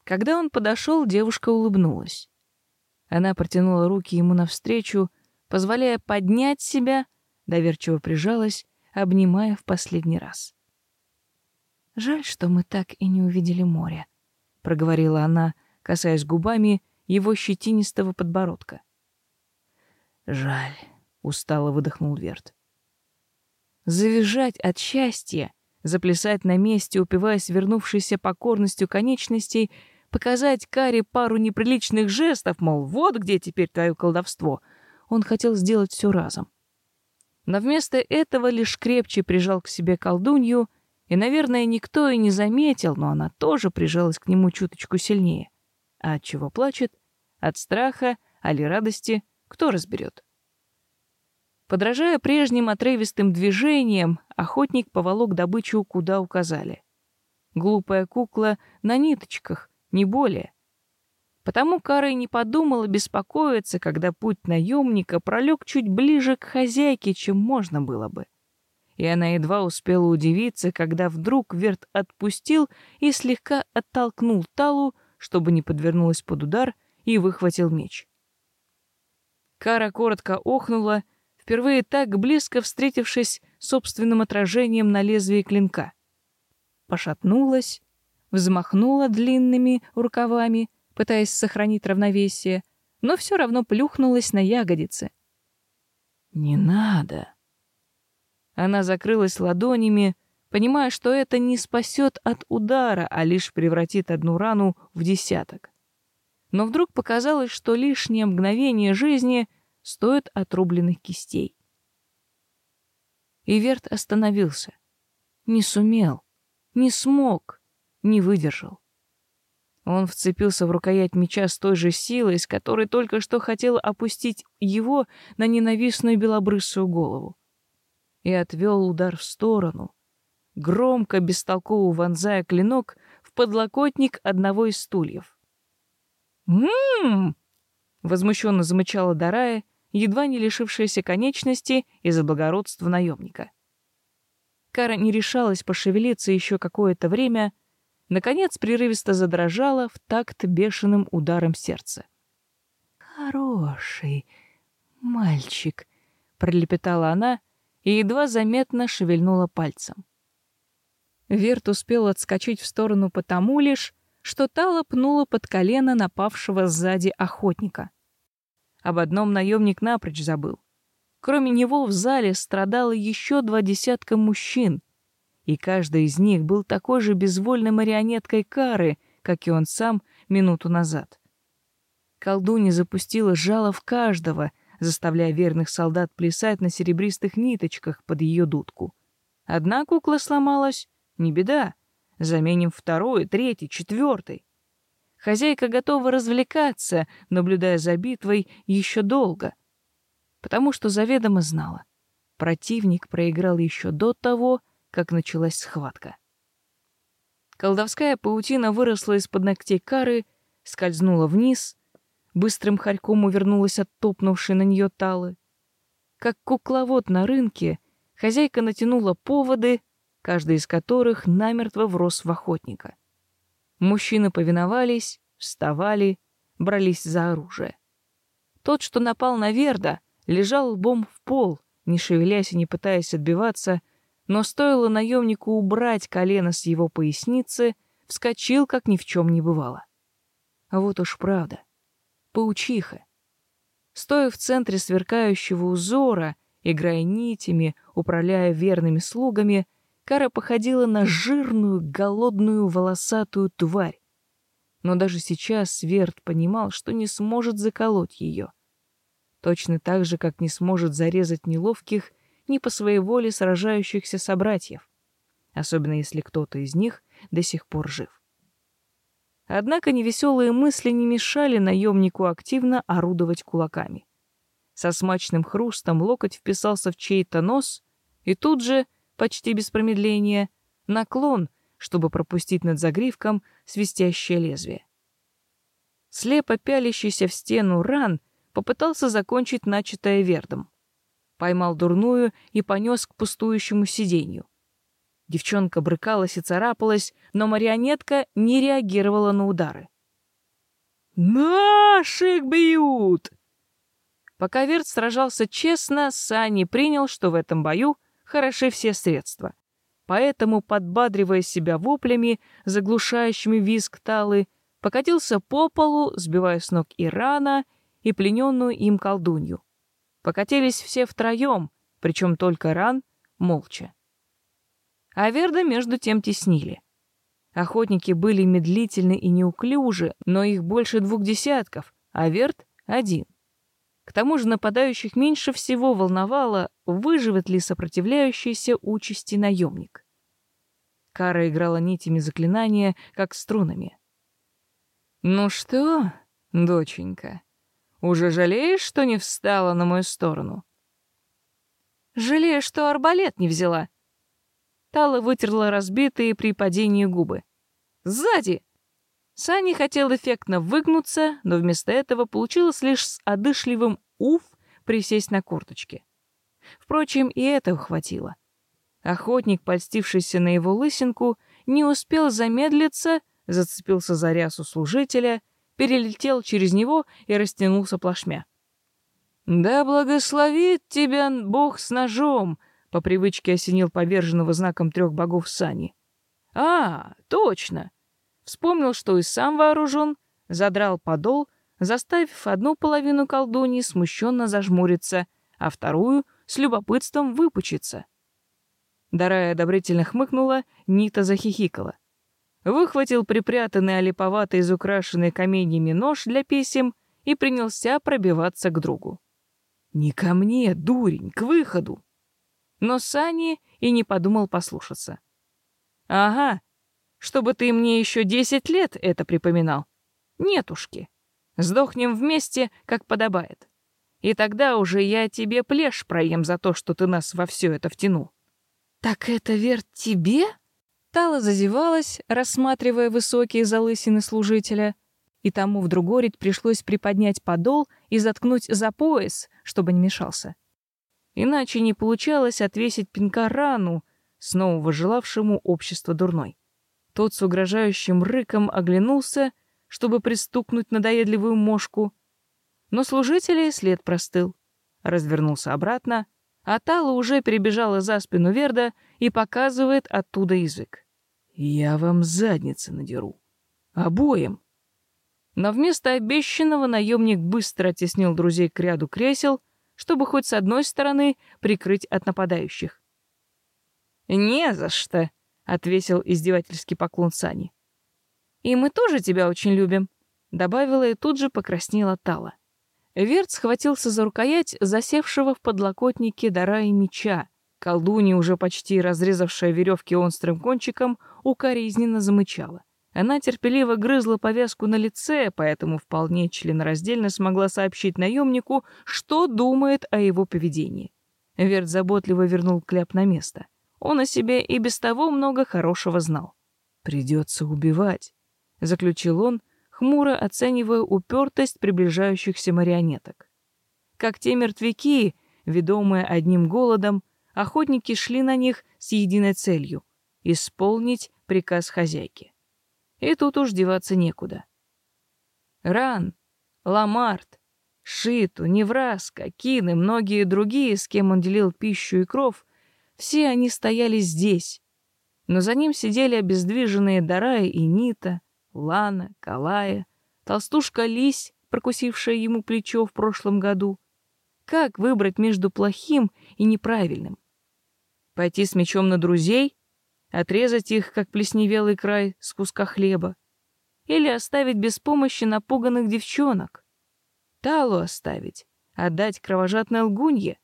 Когда он подошел, девушка улыбнулась. Она протянула руки ему навстречу, позволяя поднять себя, доверчиво прижалась, обнимая в последний раз. «Жаль, что мы так и не увидели море», — проговорила она, касаясь губами его щетинистого подбородка. «Жаль», — устало выдохнул Верт. Завизжать от счастья, заплясать на месте, упиваясь вернувшейся покорностью конечностей — показать Каре пару неприличных жестов, мол, вот где теперь твое колдовство. Он хотел сделать все разом. Но вместо этого лишь крепче прижал к себе колдунью, и, наверное, никто и не заметил, но она тоже прижалась к нему чуточку сильнее. А от чего плачет? От страха, али радости, кто разберет? Подражая прежним отрывистым движениям, охотник поволок добычу куда указали. Глупая кукла на ниточках, не более. Потому Кара и не подумала беспокоиться, когда путь наемника пролег чуть ближе к хозяйке, чем можно было бы. И она едва успела удивиться, когда вдруг Верт отпустил и слегка оттолкнул Талу, чтобы не подвернулась под удар, и выхватил меч. Кара коротко охнула, впервые так близко встретившись собственным отражением на лезвии клинка. Пошатнулась, взмахнула длинными рукавами, пытаясь сохранить равновесие, но все равно плюхнулась на ягодицы. «Не надо!» Она закрылась ладонями, понимая, что это не спасет от удара, а лишь превратит одну рану в десяток. Но вдруг показалось, что лишнее мгновение жизни стоит отрубленных кистей. Иверт остановился. Не сумел, не смог не выдержал. Он вцепился в рукоять меча с той же силой, с которой только что хотел опустить его на ненавистную белобрысую голову. И отвел удар в сторону, громко, бестолково вонзая клинок в подлокотник одного из стульев. «М-м-м!» — возмущенно замычала Дарая, едва не лишившаяся конечности из-за благородства наемника. Кара не решалась пошевелиться еще какое-то время, наконец прерывисто задрожала в такт бешеным ударом сердца. «Хороший мальчик», — пролепетала она и едва заметно шевельнула пальцем. Верт успел отскочить в сторону потому лишь, что Тала пнула под колено напавшего сзади охотника. Об одном наемник напрочь забыл. Кроме него в зале страдало еще два десятка мужчин, и каждый из них был такой же безвольной марионеткой Кары, как и он сам минуту назад. Колдунья запустила жало в каждого, заставляя верных солдат плясать на серебристых ниточках под ее дудку. Одна кукла сломалась, не беда, заменим второй, третий, четвертый. Хозяйка готова развлекаться, наблюдая за битвой еще долго — потому что заведомо знала. Противник проиграл еще до того, как началась схватка. Колдовская паутина выросла из-под ногтей Кары, скользнула вниз, быстрым хорьком увернулась от топнувшей на нее талы. Как кукловод на рынке, хозяйка натянула поводы, каждый из которых намертво врос в охотника. Мужчины повиновались, вставали, брались за оружие. Тот, что напал на Верда, лежал лбом в пол, не шевелясь и не пытаясь отбиваться, но стоило наемнику убрать колено с его поясницы, вскочил, как ни в чем не бывало. А вот уж правда. Паучиха. Стоя в центре сверкающего узора, играя нитями, управляя верными слугами, Кара походила на жирную, голодную, волосатую тварь. Но даже сейчас Сверд понимал, что не сможет заколоть ее — точно так же, как не сможет зарезать неловких, ни по своей воле сражающихся собратьев, особенно если кто-то из них до сих пор жив. Однако невеселые мысли не мешали наемнику активно орудовать кулаками. Со смачным хрустом локоть вписался в чей-то нос, и тут же, почти без промедления, наклон, чтобы пропустить над загривком свистящее лезвие. Слепо пялящийся в стену ран — попытался закончить начатое Вердом. Поймал дурную и понес к пустующему сиденью. Девчонка брыкалась и царапалась, но марионетка не реагировала на удары. «Наших бьют!» Пока Верт сражался честно, Сани принял, что в этом бою хороши все средства. Поэтому, подбадривая себя воплями, заглушающими визг Талы, покатился по полу, сбивая с ног Ирана и плененную им колдунью. Покатились все втроем, причем только ран молча. А Верда между тем теснили. Охотники были медлительны и неуклюжи, но их больше двух десятков, а Верд — один. К тому же нападающих меньше всего волновало, выживет ли сопротивляющийся участи наемник. Кара играла нитями заклинания, как струнами. «Ну что, доченька?» Уже жалеешь, что не встала на мою сторону? Жалею, что арбалет не взяла. Тала вытерла разбитые при падении губы. Сзади! Сани хотел эффектно выгнуться, но вместо этого получилось лишь с одышливым «уф» присесть на корточки. Впрочем, и этого хватило. Охотник, польстившийся на его лысинку, не успел замедлиться, зацепился за рясу служителя — перелетел через него и растянулся плашмя. «Да благословит тебя Бог с ножом!» — по привычке осенил поверженного знаком трех богов Сани. «А, точно!» Вспомнил, что и сам вооружен, задрал подол, заставив одну половину колдуньи смущенно зажмуриться, а вторую с любопытством выпучиться. Дарая одобрительно хмыкнула, Нита захихикала выхватил припрятанный олиповатый из украшенной каменьями нож для писем и принялся пробиваться к другу. «Не ко мне, дурень, к выходу!» Но Сани и не подумал послушаться. «Ага, чтобы ты мне еще десять лет это припоминал. Нетушки. Сдохнем вместе, как подобает. И тогда уже я тебе плешь проем за то, что ты нас во все это втянул. Так это верт тебе? Тала зазевалась, рассматривая высокие залысины служителя, и тому вдруг гореть пришлось приподнять подол и заткнуть за пояс, чтобы не мешался. Иначе не получалось отвесить пинка рану, снова желавшему общества дурной. Тот с угрожающим рыком оглянулся, чтобы пристукнуть надоедливую мошку, но служителей след простыл. Развернулся обратно, а Тала уже перебежала за спину Верда и показывает оттуда язык. Я вам задницы надеру. Обоим. Но вместо обещанного наемник быстро оттеснил друзей к ряду кресел, чтобы хоть с одной стороны прикрыть от нападающих. «Не за что», — отвесил издевательский поклон Сани. «И мы тоже тебя очень любим», — добавила и тут же покраснела Тала. Верт схватился за рукоять засевшего в подлокотнике дара и меча, Колдунья, уже почти разрезавшая веревки острым кончиком, укоризненно замычала. Она терпеливо грызла повязку на лице, поэтому вполне членораздельно смогла сообщить наемнику, что думает о его поведении. Верт заботливо вернул кляп на место. Он о себе и без того много хорошего знал. «Придется убивать», — заключил он, хмуро оценивая упертость приближающихся марионеток. Как те мертвяки, ведомые одним голодом, охотники шли на них с единой целью — исполнить приказ хозяйки. И тут уж деваться некуда. Ран, Ламарт, Шиту, Невраска, Кин и многие другие, с кем он делил пищу и кров, все они стояли здесь, но за ним сидели обездвиженные Дарая и Нита, Лана, Калая, толстушка Лись, прокусившая ему плечо в прошлом году. Как выбрать между плохим и неправильным? Пойти с мечом на друзей, отрезать их, как плесневелый край, с куска хлеба. Или оставить без помощи напуганных девчонок. Талу оставить, отдать кровожадной лгунье.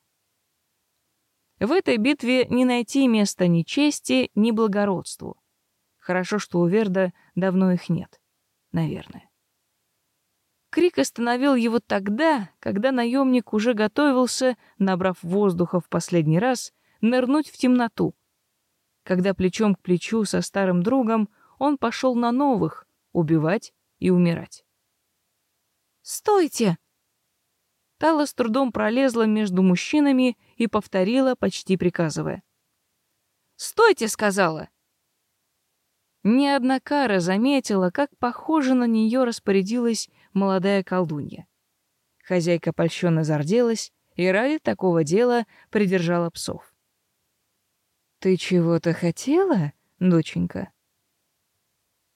В этой битве не найти места ни чести, ни благородству. Хорошо, что у Верда давно их нет. Наверное. Крик остановил его тогда, когда наемник уже готовился, набрав воздуха в последний раз, нырнуть в темноту. Когда плечом к плечу со старым другом он пошел на новых, убивать и умирать. «Стойте!» Тала с трудом пролезла между мужчинами и повторила, почти приказывая. «Стойте!» — сказала. Ни одна кара заметила, как похоже на нее распорядилась молодая колдунья. Хозяйка польщенно зарделась и ради такого дела придержала псов. Ты чего-то хотела, доченька?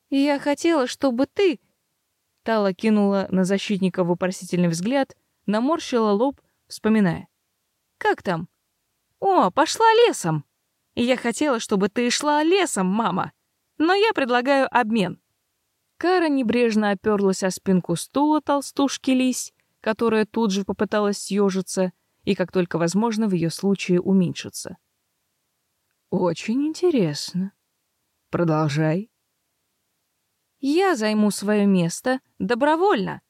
Я хотела, чтобы ты... Тала кинула на защитника вопросительный взгляд, наморщила лоб, вспоминая. Как там? О, пошла лесом. Я хотела, чтобы ты шла лесом, мама. Но я предлагаю обмен. Кара небрежно оперлась о спинку стула толстушки Лись, которая тут же попыталась съежиться и, как только возможно, в ее случае уменьшиться. Очень интересно. Продолжай. Я займу свое место добровольно.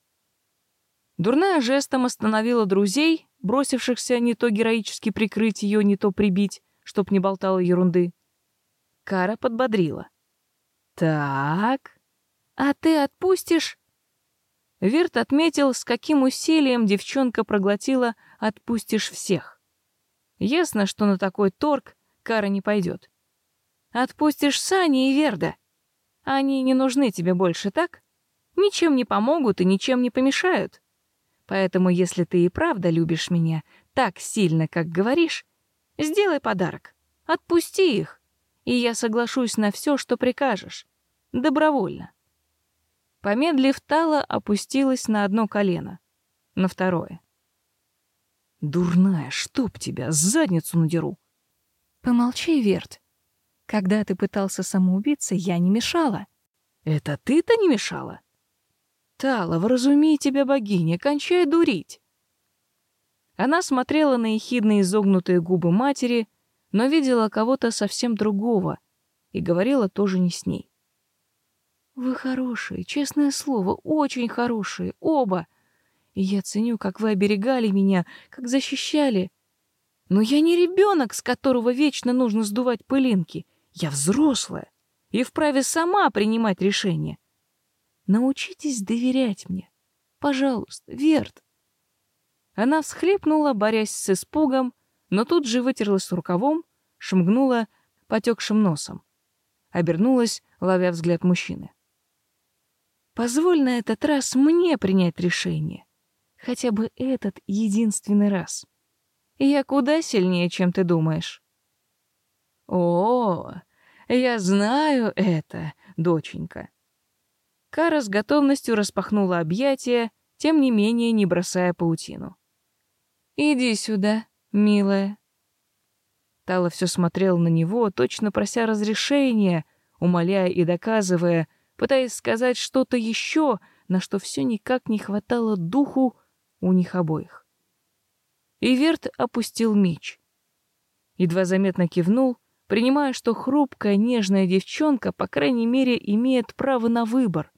Дурная жестом остановила друзей, бросившихся не то героически прикрыть ее, не то прибить, чтоб не болтала ерунды. Кара подбодрила. Так, а ты отпустишь? Вирт отметил, с каким усилием девчонка проглотила «отпустишь всех». Ясно, что на такой торг Кара не пойдет. Отпустишь Сани и Верда. Они не нужны тебе больше, так? Ничем не помогут и ничем не помешают. Поэтому, если ты и правда любишь меня так сильно, как говоришь, сделай подарок. Отпусти их, и я соглашусь на все, что прикажешь. Добровольно. Помедлив, Тала опустилась на одно колено, на второе. «Дурная, чтоб тебя, задницу надеру!» Помолчи, Верт. Когда ты пытался самоубиться, я не мешала. Это ты-то не мешала? Тала, вразуми тебя, богиня, кончай дурить. Она смотрела на ехидные изогнутые губы матери, но видела кого-то совсем другого и говорила тоже не с ней. Вы хорошие, честное слово, очень хорошие, оба. И я ценю, как вы оберегали меня, как защищали. Но я не ребенок, с которого вечно нужно сдувать пылинки. Я взрослая и вправе сама принимать решения. Научитесь доверять мне. Пожалуйста, Верт. Она всхлипнула, борясь с испугом, но тут же вытерлась рукавом, шмыгнула потекшим носом. Обернулась, ловя взгляд мужчины. «Позволь на этот раз мне принять решение. Хотя бы этот единственный раз. Я куда сильнее, чем ты думаешь». «О, я знаю это, доченька». Кара с готовностью распахнула объятия, тем не менее не бросая паутину. «Иди сюда, милая». Тала все смотрел на него, точно прося разрешения, умоляя и доказывая, пытаясь сказать что-то еще, на что все никак не хватало духу у них обоих. Иверт опустил меч. Едва заметно кивнул, принимая, что хрупкая, нежная девчонка, по крайней мере, имеет право на выбор,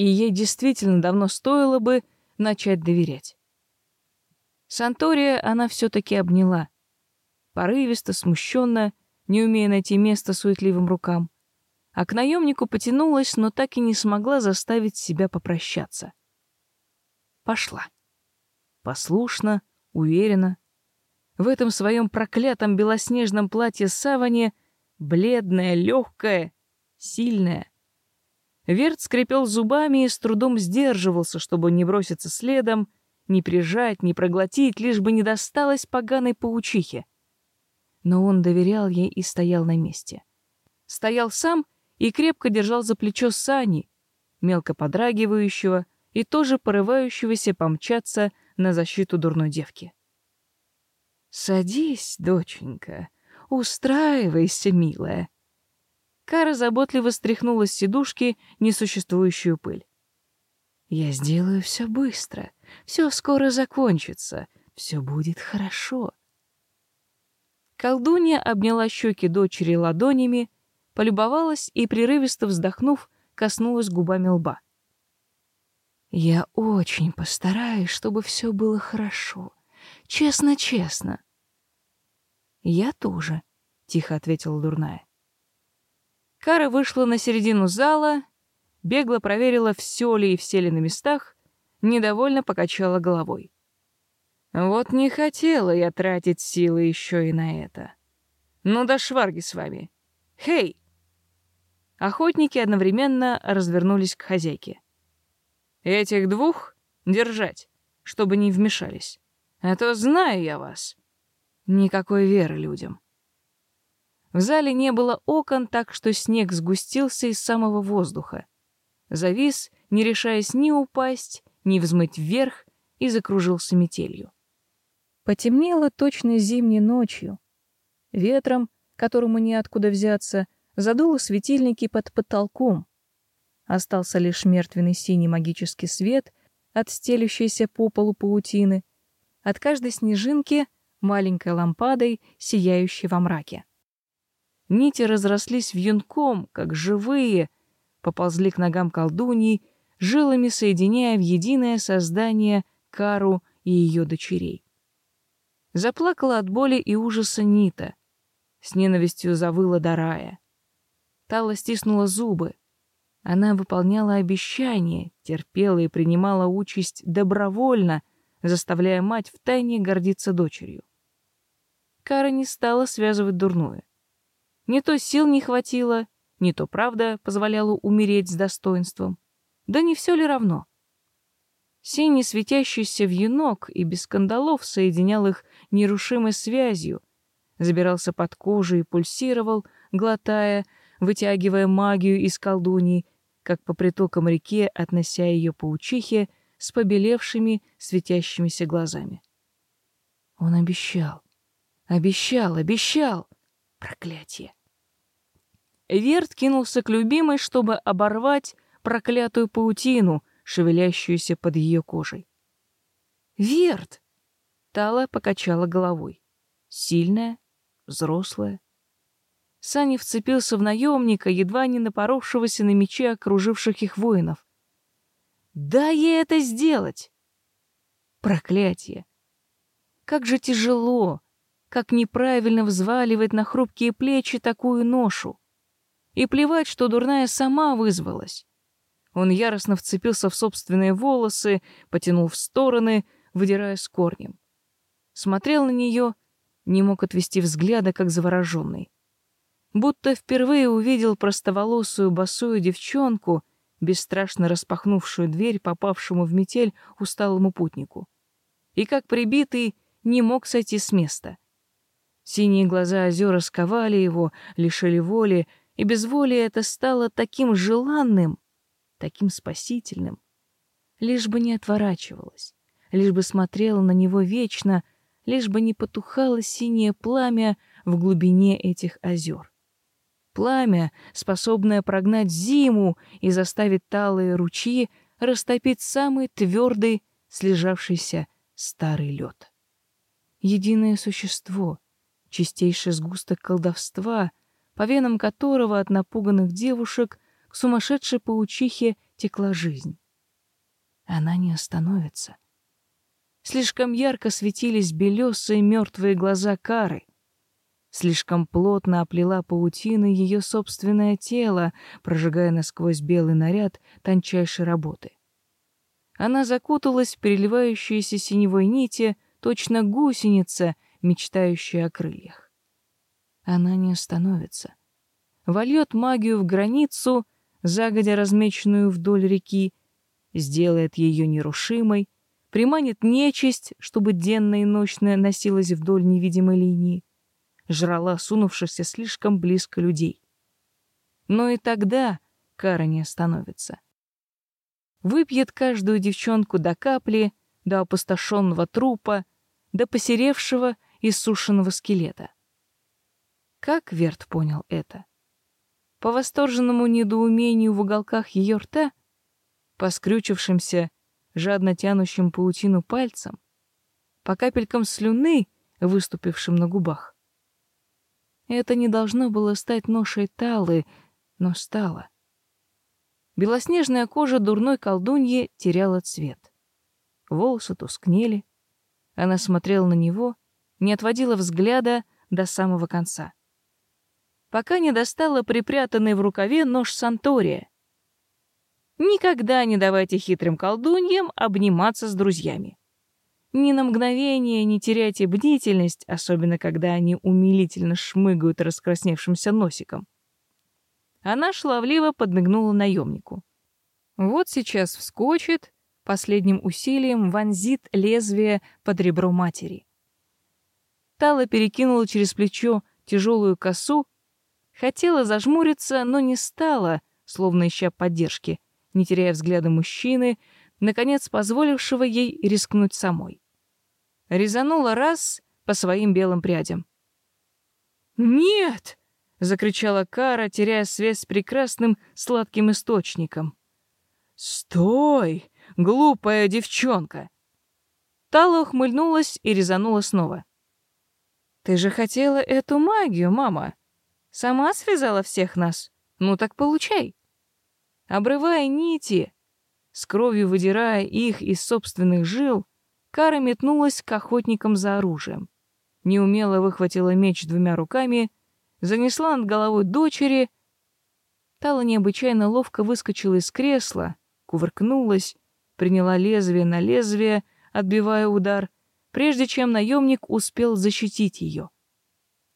и ей действительно давно стоило бы начать доверять. Сантория она все-таки обняла. Порывисто, смущенно, не умея найти место суетливым рукам. А к наемнику потянулась, но так и не смогла заставить себя попрощаться. Пошла. Послушно, уверенно. В этом своем проклятом белоснежном платье саване бледная, легкая, сильная. Верт скрипел зубами и с трудом сдерживался, чтобы не броситься следом, не прижать, не проглотить, лишь бы не досталось поганой паучихе. Но он доверял ей и стоял на месте. Стоял сам и крепко держал за плечо Сани, мелко подрагивающего и тоже порывающегося помчаться на защиту дурной девки. «Садись, доченька, устраивайся, милая». Кара заботливо стряхнула с сидушки несуществующую пыль. «Я сделаю все быстро. Все скоро закончится. Все будет хорошо. Колдунья обняла щеки дочери ладонями, полюбовалась и, прерывисто вздохнув, коснулась губами лба. «Я очень постараюсь, чтобы все было хорошо. Честно-честно». «Я тоже», — тихо ответила дурная. Кара вышла на середину зала, бегло проверила, все ли и все ли на местах, недовольно покачала головой. Вот не хотела я тратить силы еще и на это. Ну да шварги с вами. Хей! Охотники одновременно развернулись к хозяйке. Этих двух держать, чтобы не вмешались. А то знаю я вас. Никакой веры людям. В зале не было окон, так что снег сгустился из самого воздуха. Завис, не решаясь ни упасть, ни взмыть вверх, и закружился метелью. Потемнело точно зимней ночью. Ветром, которому неоткуда взяться, задуло светильники под потолком. Остался лишь мертвенный синий магический свет от стелющейся по полу паутины, от каждой снежинки маленькой лампадой, сияющей во мраке. Нити разрослись вьюнком, как живые, поползли к ногам колдуньи, жилами соединяя в единое создание Кару и ее дочерей. Заплакала от боли и ужаса Нита, с ненавистью завыла Дарая. Тала стиснула зубы. Она выполняла обещание, терпела и принимала участь добровольно, заставляя мать втайне гордиться дочерью. Кара не стала связывать дурное. Не то сил не хватило, не то правда позволяла умереть с достоинством. Да не все ли равно? Синий светящийся вьюнок и без скандалов соединял их нерушимой связью, забирался под кожу и пульсировал, глотая, вытягивая магию из колдуньи, как по притокам реке, относя ее паучихе с побелевшими, светящимися глазами. Он обещал, обещал, обещал. Проклятие. Верт кинулся к любимой, чтобы оборвать проклятую паутину, шевелящуюся под ее кожей. «Верт!» — Тала покачала головой. Сильная, взрослая. Саня вцепился в наемника, едва не напоровшегося на мечи окруживших их воинов. «Дай ей это сделать!» Проклятие! Как же тяжело, как неправильно взваливать на хрупкие плечи такую ношу. И плевать, что дурная сама вызвалась. Он яростно вцепился в собственные волосы, потянул в стороны, выдирая с корнем. Смотрел на нее, не мог отвести взгляда, как завороженный. Будто впервые увидел простоволосую босую девчонку, бесстрашно распахнувшую дверь попавшему в метель усталому путнику. И как прибитый не мог сойти с места. Синие глаза озера сковали его, лишили воли, и безволие это стало таким желанным, таким спасительным. Лишь бы не отворачивалась, лишь бы смотрела на него вечно, лишь бы не потухало синее пламя в глубине этих озер. Пламя, способное прогнать зиму и заставить талые ручьи растопить самый твердый, слежавшийся старый лед. Единое существо, чистейший сгусток колдовства, по венам которого от напуганных девушек к сумасшедшей паучихе текла жизнь. Она не остановится. Слишком ярко светились белесые мертвые глаза Кары. Слишком плотно оплела паутина ее собственное тело, прожигая насквозь белый наряд тончайшей работы. Она закуталась в переливающиеся синевой нити, точно гусеница, мечтающая о крыльях. Она не остановится. Вольет магию в границу, загодя размеченную вдоль реки, сделает ее нерушимой, приманит нечисть, чтобы денно и ночно носилась вдоль невидимой линии, жрала сунувшихся слишком близко людей. Но и тогда кара не остановится. Выпьет каждую девчонку до капли, до опустошенного трупа, до посеревшего и сушеного скелета. Как Верт понял это? По восторженному недоумению в уголках ее рта, по скрючившимся, жадно тянущим паутину пальцем, по капелькам слюны, выступившим на губах. Это не должно было стать ношей Талы, но стало. Белоснежная кожа дурной колдуньи теряла цвет. Волосы тускнели. Она смотрела на него, не отводила взгляда до самого конца. Пока не достала припрятанный в рукаве нож Сантория. Никогда не давайте хитрым колдуньям обниматься с друзьями. Ни на мгновение не теряйте бдительность, особенно когда они умилительно шмыгают раскрасневшимся носиком. Она шлавливо подмигнула наемнику. Вот сейчас вскочит, последним усилием вонзит лезвие под ребро матери. Тала перекинула через плечо тяжелую косу, хотела зажмуриться, но не стала, словно ища поддержки, не теряя взгляда мужчины, наконец позволившего ей рискнуть самой. Резанула раз по своим белым прядям. «Нет!» — закричала Кара, теряя связь с прекрасным сладким источником. «Стой, глупая девчонка!» Тала ухмыльнулась и резанула снова. «Ты же хотела эту магию, мама. Сама связала всех нас. Ну так получай!» Обрывая нити, с кровью выдирая их из собственных жил, Кара метнулась к охотникам за оружием. Неумело выхватила меч двумя руками, занесла над головой дочери. Тала необычайно ловко выскочила из кресла, кувыркнулась, приняла лезвие на лезвие, отбивая удар, прежде чем наемник успел защитить ее.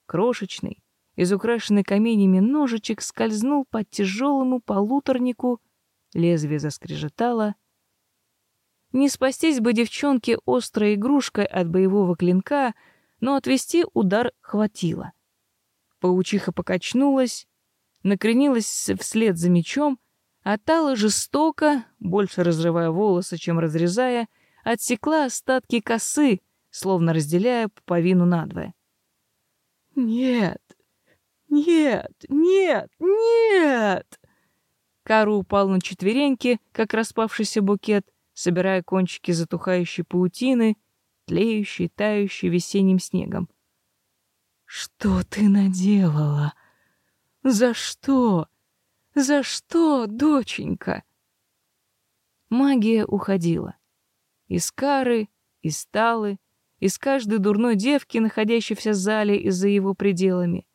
Крошечный, изукрашенный каменями ножичек скользнул по тяжелому полуторнику, лезвие заскрежетало. Не спастись бы девчонке острой игрушкой от боевого клинка, но отвести удар хватило. Паучиха покачнулась, накренилась вслед за мечом, а Тала жестоко, больше разрывая волосы, чем разрезая, отсекла остатки косы, словно разделяя пуповину надвое. «Нет, «Нет, нет, нет!» Кару упал на четвереньки, как распавшийся букет, собирая кончики затухающей паутины, тлеющей, тающей весенним снегом. «Что ты наделала?» За что? За что, доченька? Магия уходила. Из Кары, из Талы, из каждой дурной девки, находящейся в зале и за его пределами.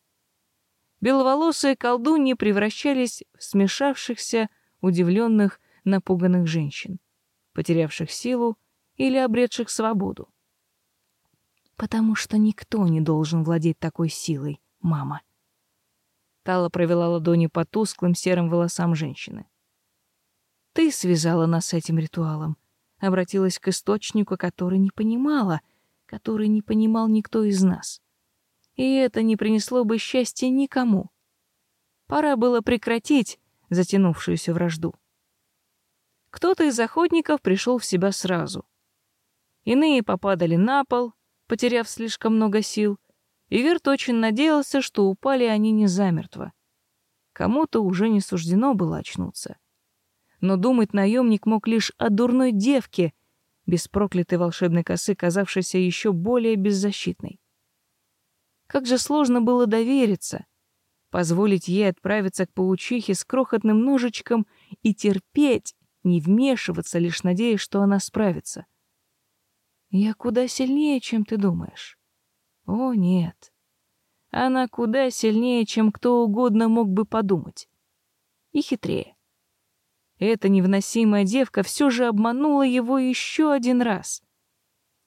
Беловолосые колдуньи превращались в смешавшихся, удивленных, напуганных женщин, потерявших силу или обретших свободу. Потому что никто не должен владеть такой силой, мама. Тала провела ладони по тусклым серым волосам женщины. Ты связала нас с этим ритуалом, обратилась к источнику, который не понимала, который не понимал никто из нас. И это не принесло бы счастья никому. Пора было прекратить затянувшуюся вражду. Кто-то из охотников пришел в себя сразу. Иные попадали на пол, потеряв слишком много сил, и Верт очень надеялся, что упали они не замертво. Кому-то уже не суждено было очнуться. Но думать наемник мог лишь о дурной девке, без проклятой волшебной косы, казавшейся еще более беззащитной. Как же сложно было довериться, позволить ей отправиться к паучихе с крохотным ножичком и терпеть, не вмешиваться, лишь надеясь, что она справится. Я куда сильнее, чем ты думаешь. О, нет. Она куда сильнее, чем кто угодно мог бы подумать. И хитрее. Эта невыносимая девка все же обманула его еще один раз.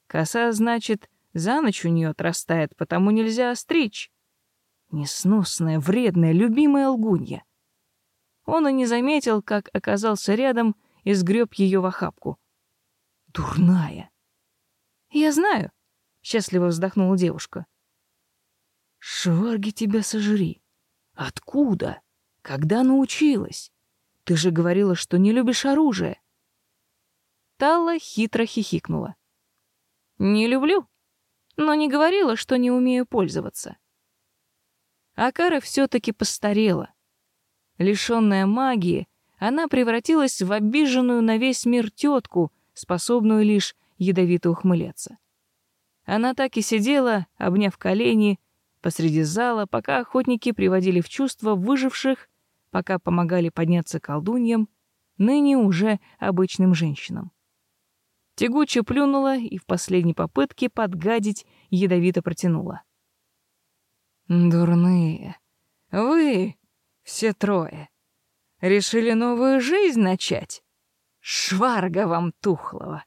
Коса, значит, за ночь у нее отрастает, потому нельзя остричь. Несносная, вредная, любимая лгунья. Он и не заметил, как оказался рядом и сгреб ее в охапку. Дурная. Я знаю, счастливо вздохнула девушка. Шварги тебя сожри. Откуда? Когда научилась? Ты же говорила, что не любишь оружие. Талла хитро хихикнула. Не люблю, но не говорила, что не умею пользоваться. Акара все-таки постарела. Лишенная магии, она превратилась в обиженную на весь мир тетку, способную лишь ядовито ухмыляться. Она так и сидела, обняв колени, посреди зала, пока охотники приводили в чувство выживших, пока помогали подняться колдуньям, ныне уже обычным женщинам. Тягуче плюнула и в последней попытке подгадить ядовито протянула. «Дурные! Вы, все трое, решили новую жизнь начать? Шварга вам тухлого!»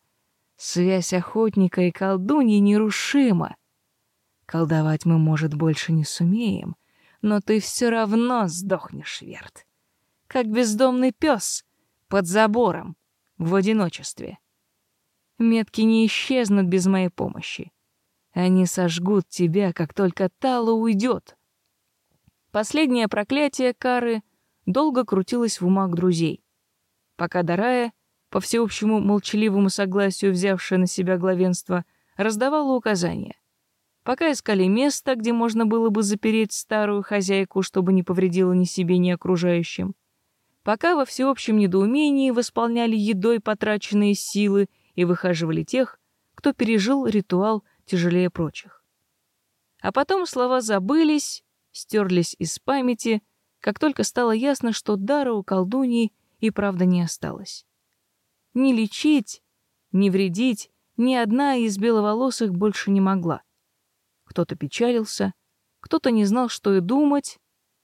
Связь охотника и колдуньи нерушима. Колдовать мы, может, больше не сумеем, но ты все равно сдохнешь, Верт. Как бездомный пес под забором, в одиночестве. Метки не исчезнут без моей помощи. Они сожгут тебя, как только Тала уйдет. Последнее проклятие Кары долго крутилось в умах друзей, пока Дарая по всеобщему молчаливому согласию взявшая на себя главенство, раздавала указания. Пока искали место, где можно было бы запереть старую хозяйку, чтобы не повредила ни себе, ни окружающим. Пока во всеобщем недоумении восполняли едой потраченные силы и выхаживали тех, кто пережил ритуал тяжелее прочих. А потом слова забылись, стерлись из памяти, как только стало ясно, что дара у колдуньи и правда не осталось. Ни лечить, ни вредить ни одна из беловолосых больше не могла. Кто-то печалился, кто-то не знал, что и думать,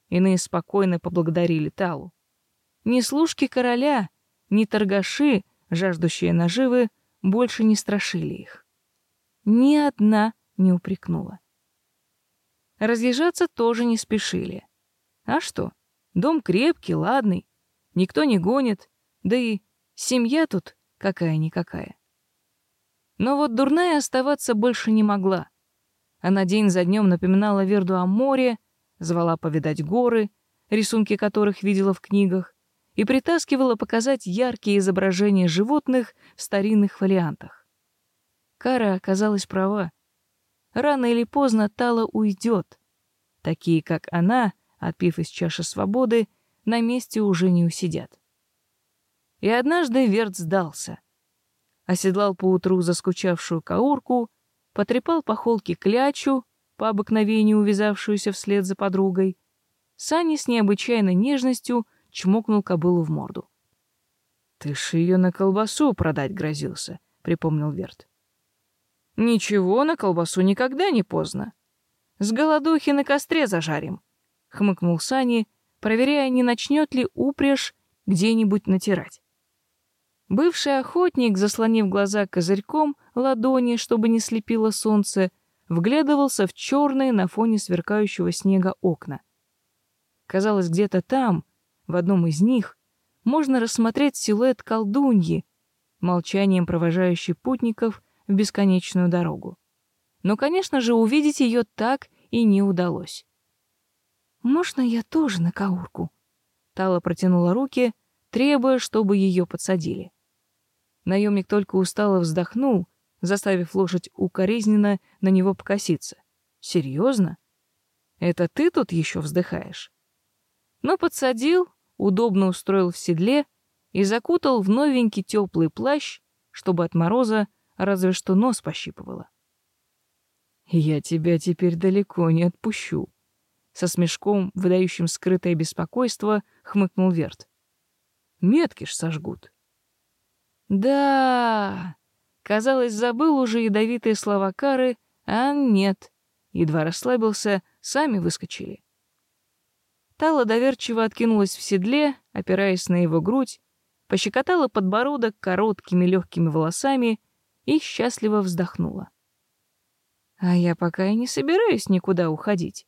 иные спокойно поблагодарили Талу. Ни служки короля, ни торгаши, жаждущие наживы, больше не страшили их. Ни одна не упрекнула. Разъезжаться тоже не спешили. А что? Дом крепкий, ладный, никто не гонит, да и Семья тут какая-никакая. Но вот дурная оставаться больше не могла. Она день за днем напоминала Верду о море, звала повидать горы, рисунки которых видела в книгах, и притаскивала показать яркие изображения животных в старинных фолиантах. Кара оказалась права. Рано или поздно Тала уйдет. Такие, как она, отпив из чаши свободы, на месте уже не усидят. И однажды Верт сдался. Оседлал поутру заскучавшую каурку, потрепал по холке клячу, по обыкновению увязавшуюся вслед за подругой, Сани с необычайной нежностью чмокнул кобылу в морду. «Ты ж ее на колбасу продать грозился», — припомнил Верт. «Ничего, на колбасу никогда не поздно. С голодухи на костре зажарим», — хмыкнул Сани, проверяя, не начнет ли упряжь где-нибудь натирать. Бывший охотник, заслонив глаза козырьком ладони, чтобы не слепило солнце, вглядывался в черные на фоне сверкающего снега окна. Казалось, где-то там, в одном из них, можно рассмотреть силуэт колдуньи, молчанием провожающей путников в бесконечную дорогу. Но, конечно же, увидеть ее так и не удалось. «Можно я тоже на каурку?» Тала протянула руки, требуя, чтобы ее подсадили. Наемник только устало вздохнул, заставив лошадь укоризненно на него покоситься. «Серьезно? Это ты тут еще вздыхаешь?» Но подсадил, удобно устроил в седле и закутал в новенький теплый плащ, чтобы от мороза разве что нос пощипывало. «Я тебя теперь далеко не отпущу», — со смешком, выдающим скрытое беспокойство, хмыкнул Верт. «Метки ж сожгут». «Да...» Казалось, забыл уже ядовитые слова Кары, а нет. Едва расслабился, сами выскочили. Тала доверчиво откинулась в седле, опираясь на его грудь, пощекотала подбородок короткими легкими волосами и счастливо вздохнула. «А я пока и не собираюсь никуда уходить»,